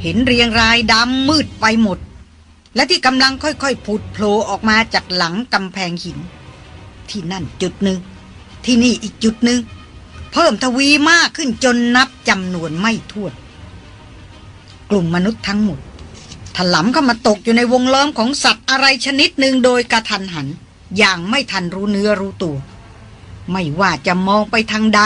เห็นเรียงรายดำมืดไปหมด และที่กำลังค่อยๆผุดโผล่ออกมาจากหลังกำแพงหิน ที่นั่นจุดหนึ่ง ที่นี่อีกจุดหนึ่ง เพิ่มทวีมากขึ้นจนนับจำนวนไม่ถ้วน กลุ่มมนุษย์ทั้งหมดถลำเข้ามาตกอยู่ในวงล้อมของสัตว์อะไรชนิดหนึ่งโดยกระทันหัน อย่างไม่ทันรู้เนื้อรู้ตัว ไม่ว่าจะมองไปทางใด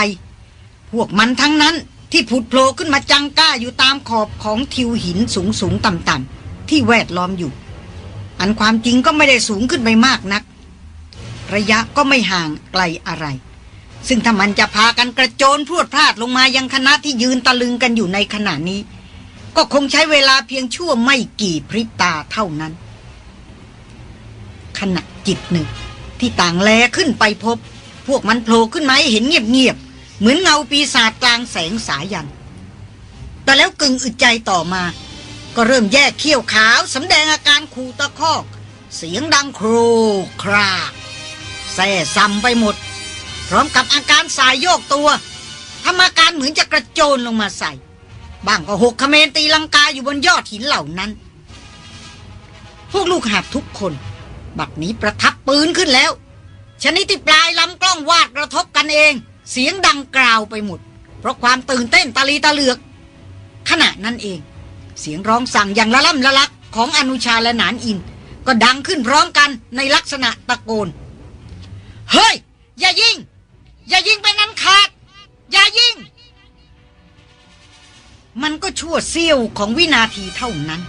พวกมันทั้งนั้นที่ผุดโผล่ขึ้นมาจังก้าอยู่ตามขอบของทิวหินสูงสูงต่ำต่ำที่แวดล้อมอยู่ อันความจริงก็ไม่ได้สูงขึ้นไปมากนัก ระยะก็ไม่ห่างไกลอะไร ซึ่งถ้ามันจะพากันกระโจนพรวดพลาดลงมายังคณะที่ยืนตะลึงกันอยู่ในขณะนี้ ก็คงใช้เวลาเพียงชั่วไม่กี่พริบตาเท่านั้น ขณะจิตหนึ่ง ที่ต่างแลขึ้นไปพบ พวกมันโผล่ขึ้นมาให้เห็นเงียบๆ เหมือนเงาปีศาจกลางแสงสายัน แต่แล้วกึ่งอึดใจต่อมา ก็เริ่มแยกเขี้ยวขาวสำแดงอาการขู่ตะคอก เสียงดังโครครากแส่ซ้ำไปหมด พร้อมกับอาการสายโยกตัวทำอาการเหมือนจะกระโจนลงมาใส่ บ้างก็หกขเมนตีลังกาอยู่บนยอดหินเหล่านั้น พวกลูกหาบทุกคน บัดนี้ประทับปืนขึ้นแล้ว ชนิดที่ปลายลำกล้องวาดกระทบกันเอง เสียงดังกราวไปหมด เพราะความตื่นเต้นตะลีตะเลือก ขณะนั้นเอง เสียงร้องสั่งอย่างละล่ำละลักของอนุชาและหนานอิน ก็ดังขึ้นพร้อมกันในลักษณะตะโกน เฮ้ย อย่ายิง อย่ายิงไปนั้นขาด อย่ายิง มันก็ชั่วเสี้ยวของวินาทีเท่านั้น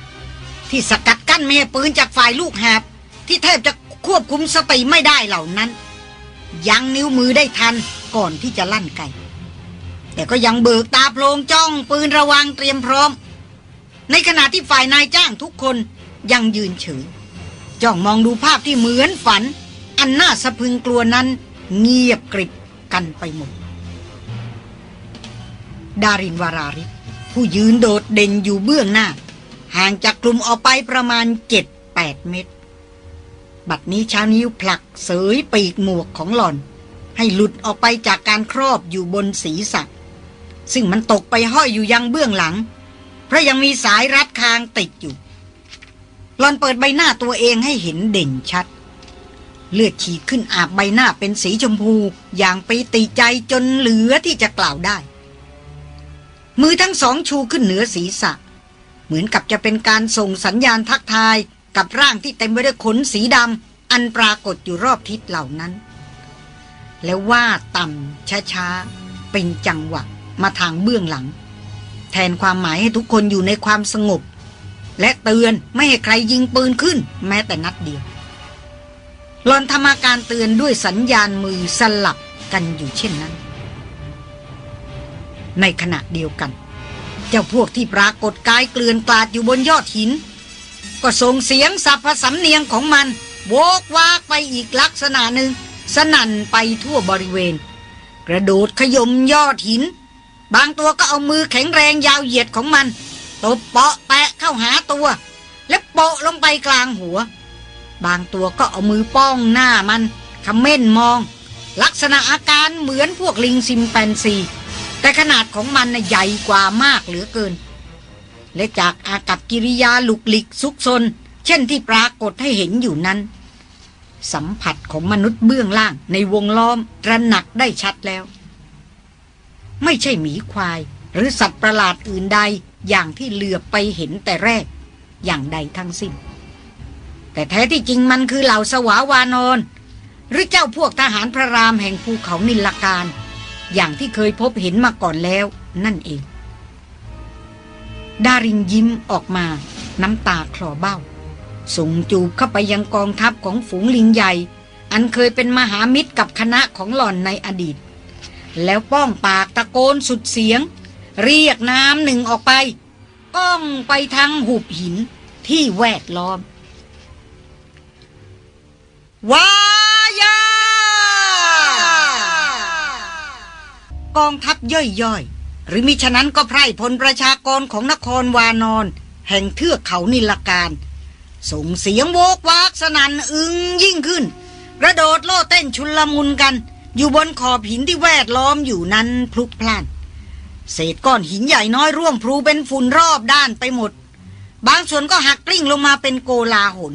ที่สกัดกั้นไม่ให้ปืนจากฝ่ายลูกหาบ ที่แทบจะควบคุมสติไม่ได้เหล่านั้น ยังนิ้วมือได้ทันก่อนที่จะลั่นไกแต่ก็ยังเบิกตาโพลงจ้องปืนระวังเตรียมพร้อม ในขณะที่ฝ่ายนายจ้างทุกคนยังยืนเฉยจ้องมองดูภาพที่เหมือนฝัน อันน่าสะพึงกลัวนั้น เงียบกริบกันไปหมด ดารินวาราริศ ผู้ยืนโดดเด่นอยู่เบื้องหน้า ห่างจากกลุ่มออกไปประมาณเจ็ดแปดเมตร บัดนี้ชานิ้วผลักเสยปีกหมวกของหล่อน ให้หลุดออกไปจากการครอบอยู่บนศีรษะ ซึ่งมันตกไปห้อยอยู่ยังเบื้องหลัง เพราะยังมีสายรัดคางติดอยู่หลอนเปิดใบหน้าตัวเองให้เห็นเด่นชัด เลือดฉีดขึ้นอาบใบหน้าเป็นสีชมพูอย่างไปตีใจจนเหลือที่จะกล่าวได้ มือทั้งสองชูขึ้นเหนือศีรษะ เหมือนกับจะเป็นการส่งสัญญาณทักทายกับร่างที่เต็มไปด้วยขนสีดำอันปรากฏอยู่รอบทิศเหล่านั้น แล้วว่าต่ำช้าๆ เป็นจังหวะมาทางเบื้องหลัง แทนความหมายให้ทุกคนอยู่ในความสงบ และเตือนไม่ให้ใครยิงปืนขึ้น แม้แต่นัดเดียวหลอนทำอาการเตือนด้วยสัญญาณมือสลับกันอยู่เช่นนั้น ในขณะเดียวกัน เจ้าพวกที่ปรากฏกายเกลื่อนกลาดอยู่บนยอดหิน ก็ส่งเสียงสับผสำเนียงของมัน โวกวากไปอีกลักษณะหนึ่ง สนั่นไปทั่วบริเวณ กระโดดขยมยอดหิน บางตัวก็เอามือแข็งแรงยาวเหยียดของมันตบเปาะแปะเข้าหาตัว และโปะลงไปกลางหัว บางตัวก็เอามือป้องหน้ามันคำเม่นมอง ลักษณะอาการเหมือนพวกลิงซิมแปนซี แต่ขนาดของมันนะใหญ่กว่ามากเหลือเกิน และจากอากับกิริยาหลุกหลิกซุกซน เช่นที่ปรากฏให้เห็นอยู่นั้น สัมผัสของมนุษย์เบื้องล่างในวงล้อมระหนักได้ชัดแล้ว ไม่ใช่หมีควาย หรือสัตว์ประหลาดอื่นใดอย่างที่เหลือไปเห็นแต่แรก อย่างใดทั้งสิ้น แต่แท้ที่จริงมันคือเหล่าสวาวานอน หรือเจ้าพวกทหารพระรามแห่งภูเขานิลการ อย่างที่เคยพบเห็นมาก่อนแล้วนั่นเอง ดารินยิ้มออกมาน้ำตาคลอเบ้า ส่งจูบเข้าไปยังกองทัพของฝูงลิงใหญ่ อันเคยเป็นมหามิตรกับคณะของหล่อนในอดีต แล้วป้องปากตะโกนสุดเสียง เรียกน้ำหนึ่งออกไป ก้องไปทางหุบหินที่แวดล้อมวายา กองทัพย่อยๆ หรือมิฉะนั้นก็ไพร่พลประชากรของนครวานอน แห่งเทือกเขานิลการ ส่งเสียงโวกวากสนันอึงยิ่งขึ้น กระโดดโลดเต้นชุลมุนกัน อยู่บนขอบหินที่แวดล้อมอยู่นั้นพลุกพล่านเศษก้อนหินใหญ่น้อยร่วงพลูเป็นฝุ่นรอบด้านไปหมด บางส่วนก็หักกลิ้งลงมาเป็นโกลาหน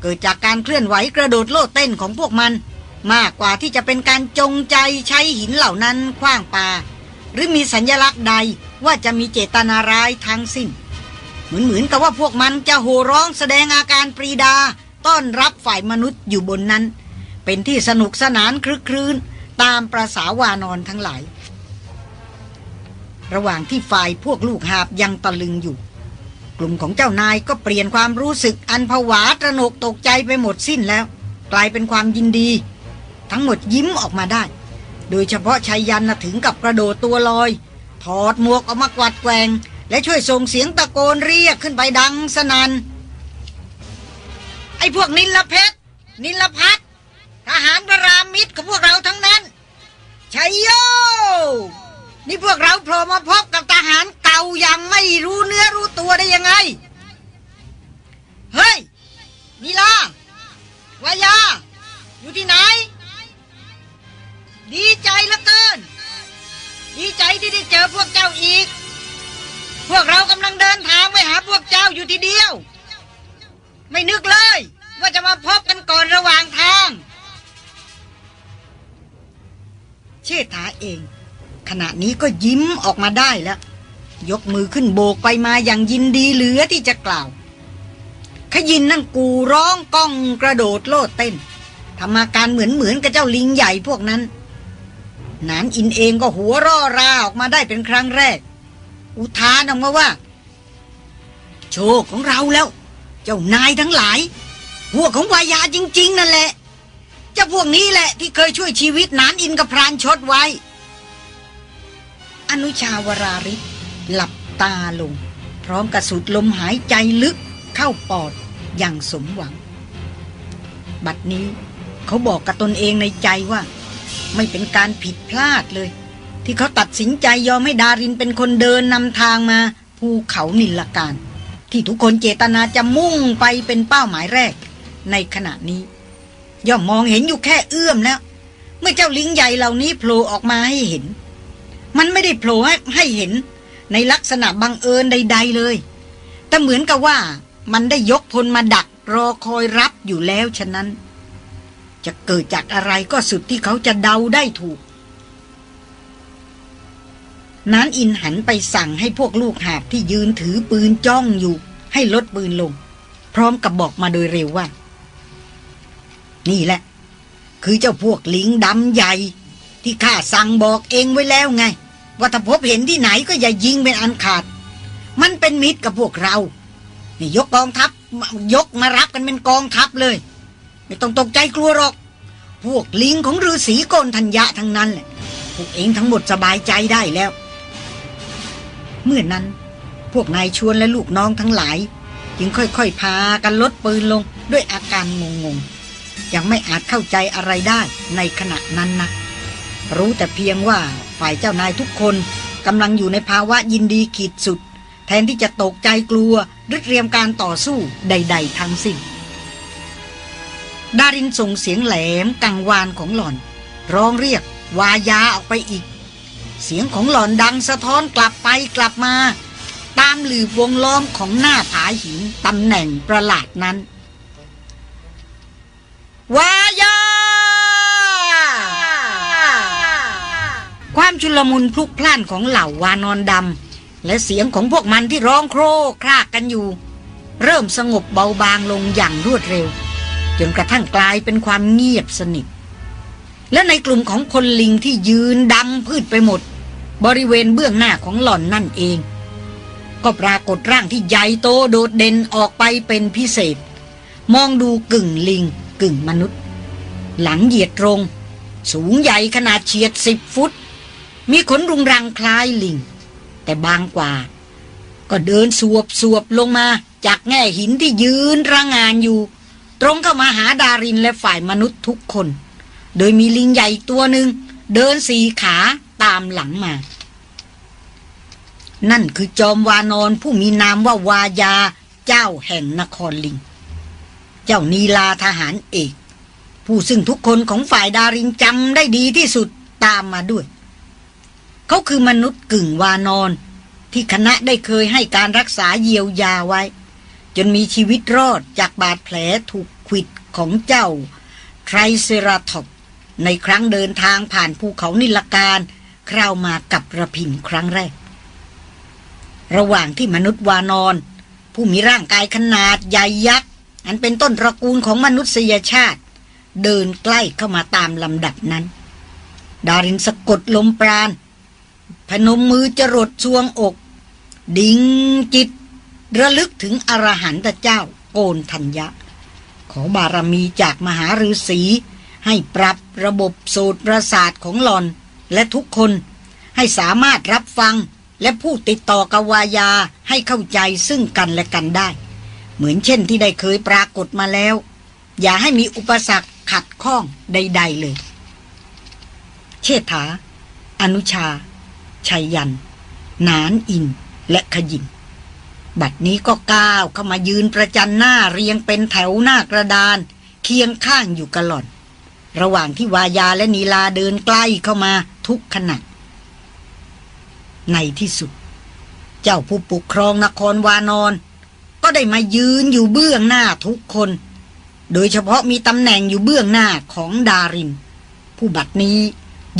เกิดจากการเคลื่อนไหวกระโดดโลดเต้นของพวกมัน มากกว่าที่จะเป็นการจงใจใช้หินเหล่านั้นคว้างปา หรือมีสัญญลักษณ์ใดว่าจะมีเจตนาร้ายทั้งสิ้น เหมือนเหมือนกับว่าพวกมันจะโห่ร้องแสดงอาการปรีดา ต้อนรับฝ่ายมนุษย์อยู่บนนั้น เป็นที่สนุกสนานคลึกครื้นตามประสาวานอนทั้งหลาย ระหว่างที่ฝ่ายพวกลูกหาบยังตะลึงอยู่ กลุ่มของเจ้านายก็เปลี่ยนความรู้สึกอันผวาตระหนกตกใจไปหมดสิ้นแล้ว กลายเป็นความยินดี ทั้งหมดยิ้มออกมาได้ โดยเฉพาะชายยันถึงกับกระโดดตัวลอย ถอดหมวกออกมากวาดแกงและช่วยส่งเสียงตะโกนเรียกขึ้นไปดังสนัน่นไอ้พวกนิลเพชรนิลพัททหารประรามิตรของพวกเราทั้งนั้นชัยโย นี่พวกเราโผล่มาพบกับทหารเก่าอย่างไม่รู้เนื้อรู้ตัวได้ยังไง เฮ้ยนีลาวายา อยู่ที่ไหน ดีใจเหลือเกิน ดีใจที่ได้เจอพวกเจ้าอีก พวกเรากำลังเดินทางไปหาพวกเจ้าอยู่ทีเดียว ไม่นึกเลย ว่าจะมาพบกันก่อนระหว่างทาง เชษฐาเอง ขณะนี้ก็ยิ้มออกมาได้แล้ว ยกมือขึ้นโบกไปมาอย่างยินดีเหลือที่จะกล่าว ขยินนั่งกูร้องก้องกระโดดโลดเต้นทำอาการเหมือนเหมือนกับเจ้าลิงใหญ่พวกนั้น นานอินเองก็หัวร่อราออกมาได้เป็นครั้งแรก อุทานออกมาว่า โชคของเราแล้ว เจ้านายทั้งหลาย พวกของวายาจริง ๆ นั่นแหละเจ้าพวกนี้แหละที่เคยช่วยชีวิตนานอินกับพรานชดไว้ อนุชาวราริศหลับตาลง พร้อมกับสูดลมหายใจลึกเข้าปอดอย่างสมหวัง บัดนี้เขาบอกกับตนเองในใจว่า ไม่เป็นการผิดพลาดเลย ที่เขาตัดสินใจยอมให้ดารินเป็นคนเดินนำทางมา ภูเขานิลการ ที่ทุกคนเจตนาจะมุ่งไปเป็นเป้าหมายแรก ในขณะนี้ ย่อมมองเห็นอยู่แค่เอื้อมแล้ว เมื่อเจ้าลิงใหญ่เหล่านี้โผล่ออกมาให้เห็น มันไม่ได้โผล่ให้เห็น ในลักษณะบังเอิญใด ๆเลย แต่เหมือนกับว่ามันได้ยกพลมาดักรอคอยรับอยู่แล้วฉะนั้น จะเกิดจากอะไรก็สุดที่เขาจะเดาได้ถูก นานอินหันไปสั่งให้พวกลูกหาบที่ยืนถือปืนจ้องอยู่ ให้ลดปืนลง พร้อมกับบอกมาโดยเร็วว่า นี่แหละ คือเจ้าพวกลิงดำใหญ่ ที่ข้าสั่งบอกเองไว้แล้วไง ว่าถ้าพบเห็นที่ไหนก็อย่ายิงเป็นอันขาด มันเป็นมิตรกับพวกเรา นี่ยกกองทัพยกมารับกันเป็นกองทัพเลย ไม่ต้องตกใจกลัวหรอก พวกลิงของฤาษีโกนธัญญะทั้งนั้นแหละพวกเองทั้งหมดสบายใจได้แล้ว เมื่อนนั้น พวกนายชวนและลูกน้องทั้งหลาย จึงค่อยๆพากันลดปืนลงด้วยอาการงงๆ ยังไม่อาจเข้าใจอะไรได้ในขณะนั้นนะรู้แต่เพียงว่าฝ่ายเจ้านายทุกคนกำลังอยู่ในภาวะยินดีขีดสุด แทนที่จะตกใจกลัวหรือเตรียมการต่อสู้ใด ๆ ทั้งสิ้น ดารินส่งเสียงแหลมกังวานของหล่อน ร้องเรียก วายาออกไปอีก เสียงของหล่อนดังสะท้อนกลับไปกลับมา ตามหลืบวงล้อมของหน้าผาหินตำแหน่งประหลาดนั้น วายา ความชุลมุนพลุกพล่านของเหล่าวานอนดำและเสียงของพวกมันที่ร้องโครกครากกันอยู่ เริ่มสงบเบาบางลงอย่างรวดเร็ว จนกระทั่งกลายเป็นความเงียบสนิท และในกลุ่มของคนลิงที่ยืนดำพืชไปหมด บริเวณเบื้องหน้าของหล่อนนั่นเอง ก็ปรากฏร่างที่ใหญ่โตโดดเด่นออกไปเป็นพิเศษ มองดูกึ่งลิงกึ่งมนุษย์ หลังเหยียดตรง สูงใหญ่ขนาดเฉียดสิบฟุต มีขนรุงรังคล้ายลิง แต่บางกว่า ก็เดินสวบสวบลงมาจากแง่หินที่ยืนระงานอยู่ ตรงเข้ามาหาดารินและฝ่ายมนุษย์ทุกคน โดยมีลิงใหญ่ตัวหนึ่งเดินสีขาตามหลังมา นั่นคือจอมวานอนผู้มีนามว่าวายาเจ้าแห่งนครลิง เจ้านีลาทหารเอก ผู้ซึ่งทุกคนของฝ่ายดารินจำได้ดีที่สุดตามมาด้วย เขาคือมนุษย์กึ่งวานอนที่คณะได้เคยให้การรักษาเยียวยาไว้ จนมีชีวิตรอดจากบาดแผลถูกขิดของเจ้าไทรเซราทอปในครั้งเดินทางผ่านภูเขานิลการคราวมากับระพินครั้งแรก ระหว่างที่มนุษย์วานอน ผู้มีร่างกายขนาดใหญ่ยักษ์อันเป็นต้นตระกูลของมนุษยชาติ เดินใกล้เข้ามาตามลำดับนั้น ดารินสะกดลมปราณพนมมือจรดชวงอก ดิ่งจิต ระลึกถึงอรหันตเจ้าโกนทัญญะ ขอบารมีจากมหาฤาษีให้ปรับระบบสูตรประสาทของหลอน และทุกคนให้สามารถรับฟังและพูดติดต่อกับวายาให้เข้าใจซึ่งกันและกันได้ เหมือนเช่นที่ได้เคยปรากฏมาแล้ว อย่าให้มีอุปสรรคขัดข้องใด ๆ เลย เชษฐา อนุชา ชัยยัน นานอิน และขยิง บัดนี้ก็ก้าวเข้ามายืนประจันหน้าเรียงเป็นแถวหน้ากระดาน เคียงข้างอยู่กันหล่อน ระหว่างที่วายาและนีลาเดินใกล้เข้ามาทุกขณะในที่สุด เจ้าผู้ปกครองนครวานอน ก็ได้มายืนอยู่เบื้องหน้าทุกคน โดยเฉพาะมีตำแหน่งอยู่เบื้องหน้าของดาริน ผู้บัดนี้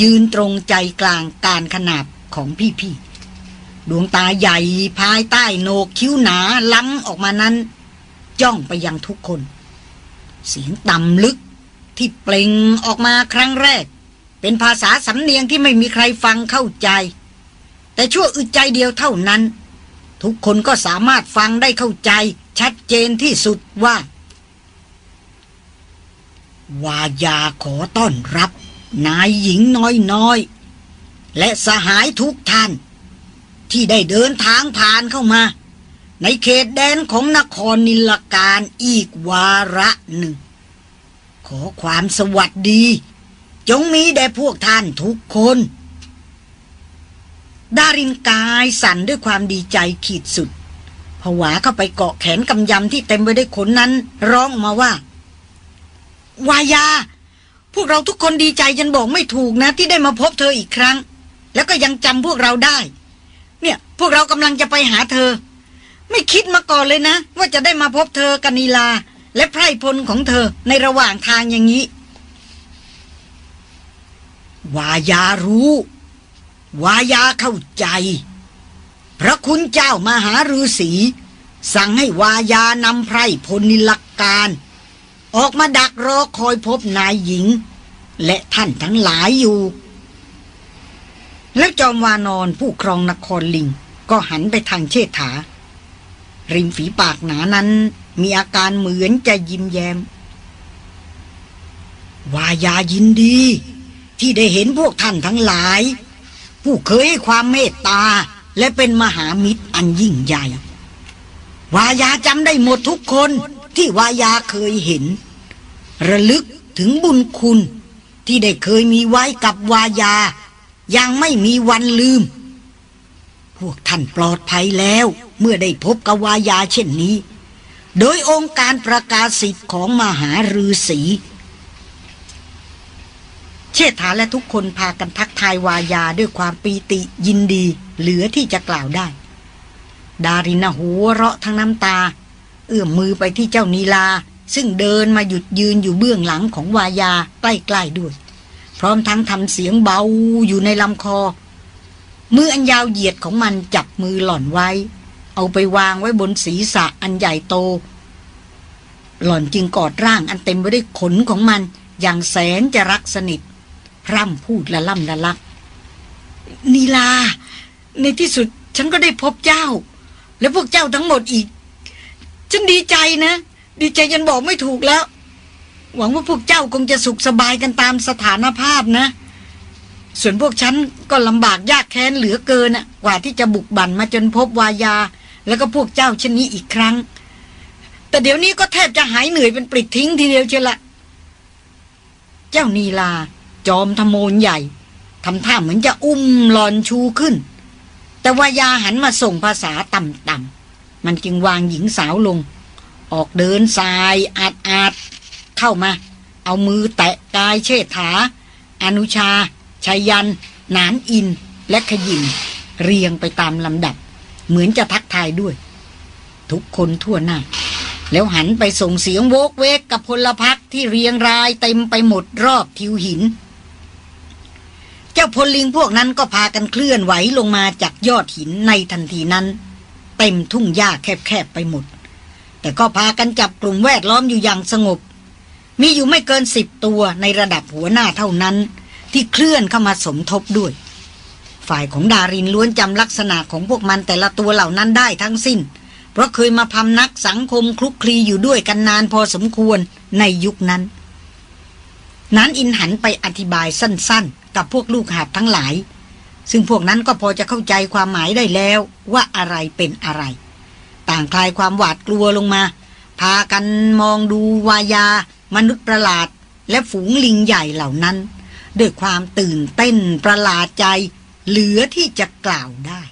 ยืนตรงใจกลางการขนาบของพี่ๆ ดวงตาใหญ่ภายใต้โหนกคิ้วหนาล้ำออกมานั้น จ้องไปยังทุกคน เสียงต่ำลึกที่เปล่งออกมาครั้งแรก เป็นภาษาสำเนียงที่ไม่มีใครฟังเข้าใจ แต่ชั่วอึดใจเดียวเท่านั้น ทุกคนก็สามารถฟังได้เข้าใจ ชัดเจนที่สุดว่า วายาขอต้อนรับ นายหญิงน้อยๆ และสหายทุกท่าน ที่ได้เดินทางผ่านเข้ามา ในเขตแดนของนครนิลการอีกวาระหนึ่ง ขอความสวัสดี จงมีแด่พวกท่านทุกคน ดารินกายสั่นด้วยความดีใจขีดสุดผวาเข้าไปเกาะแขนกำยำที่เต็มไปด้วยขนนั้น ร้องมาว่า วายา พวกเราทุกคนดีใจยันบอกไม่ถูกนะ ที่ได้มาพบเธออีกครั้ง แล้วก็ยังจำพวกเราได้ เนี่ย พวกเรากำลังจะไปหาเธอ ไม่คิดมาก่อนเลยนะ ว่าจะได้มาพบเธอกันีลา และไพรพลของเธอในระหว่างทางอย่างนี้วายารู้ วายาเข้าใจ พระคุณเจ้ามหาฤาษีสั่งให้วายานำไพรพลนิลักการ ออกมาดักรอคอยพบนายหญิง และท่านทั้งหลายอยู่ แล้วจอมวานอนผู้ครองนครลิง ก็หันไปทางเชษฐา ริมฝีปากหนานั้น มีอาการเหมือนจะยิ้มแย้ม วายายินดี ที่ได้เห็นพวกท่านทั้งหลาย ผู้เคยให้ความเมตตาและเป็นมหามิตรอันยิ่งใหญ่ วายาจำได้หมดทุกคนที่วายาเคยเห็น ระลึกถึงบุญคุณที่ได้เคยมีไว้กับวายา ยังไม่มีวันลืม พวกท่านปลอดภัยแล้วเมื่อได้พบกวายาเช่นนี้ โดยองค์การประกาศสิทธิ์ของมหาฤาษีเชษฐาและทุกคนพากันทักทายวายาด้วยความปีติยินดีเหลือที่จะกล่าวได้ ดารินหัวเราะทั้งน้ำตา เอื้อมมือไปที่เจ้านีลา ซึ่งเดินมาหยุดยืนอยู่เบื้องหลังของวายาใกล้ๆด้วย ร้อมทั้งทำเสียงเบาอยู่ในลำคอ มืออันยาวเหยียดของมันจับมือหล่อนไว้ เอาไปวางไว้บนศีรษะอันใหญ่โต หล่อนจึงกอดร่างอันเต็มไปด้วยขนของมัน อย่างแสนจะรักสนิท พร่ำพูดละล่ำละลัก นีลา ในที่สุดฉันก็ได้พบเจ้า และพวกเจ้าทั้งหมดอีก ฉันดีใจนะ ดีใจยันบอกไม่ถูกแล้ว หวังว่าพวกเจ้าคงจะสุขสบายกันตามสถานภาพนะ ส่วนพวกฉันก็ลำบากยากแค้นเหลือเกินน่ะกว่าที่จะบุกบั่นมาจนพบวายา แล้วก็พวกเจ้าเช่นนี้อีกครั้ง แต่เดี๋ยวนี้ก็แทบจะหายเหนื่อยเป็นปลิดทิ้งทีเดียวเชียวละเจ้านีลา จอมทโมนใหญ่ทำท่าเหมือนจะอุ้มหลอนชูขึ้น แต่วายาหันมาส่งภาษาต่ำๆมันจึงวางหญิงสาวลง ออกเดินสายอาดอาด เข้ามา เอามือแตะกายเชษฐา อนุชาชัยยัน นานอิน และขยิน เรียงไปตามลำดับ เหมือนจะทักทายด้วย ทุกคนทั่วหน้า แล้วหันไปส่งเสียงโวกเวกกับพลพักที่เรียงรายเต็มไปหมดรอบทิวหิน เจ้าพลลิงพวกนั้นก็พากันเคลื่อนไหวลงมาจากยอดหินในทันทีนั้น เต็มทุ่งหญ้าแคบๆไปหมดแต่ก็พากันจับกลุ่มแวดล้อมอยู่อย่างสงบ มีอยู่ไม่เกินสิบตัวในระดับหัวหน้าเท่านั้น ที่เคลื่อนเข้ามาสมทบด้วย ฝ่ายของดารินล้วนจำลักษณะของพวกมันแต่ละตัวเหล่านั้นได้ทั้งสิ้น เพราะเคยมาพำนักสังคมคลุกคลีอยู่ด้วยกันนานพอสมควรในยุคนั้น นั้นอินหันไปอธิบายสั้นๆ กับพวกลูกหาบทั้งหลาย ซึ่งพวกนั้นก็พอจะเข้าใจความหมายได้แล้วว่าอะไรเป็นอะไร ต่างคลายความหวาดกลัวลงมา พากันมองดูวายา มนุษย์ประหลาดและฝูงลิงใหญ่เหล่านั้น ด้วยความตื่นเต้นประหลาดใจเหลือที่จะกล่าวได้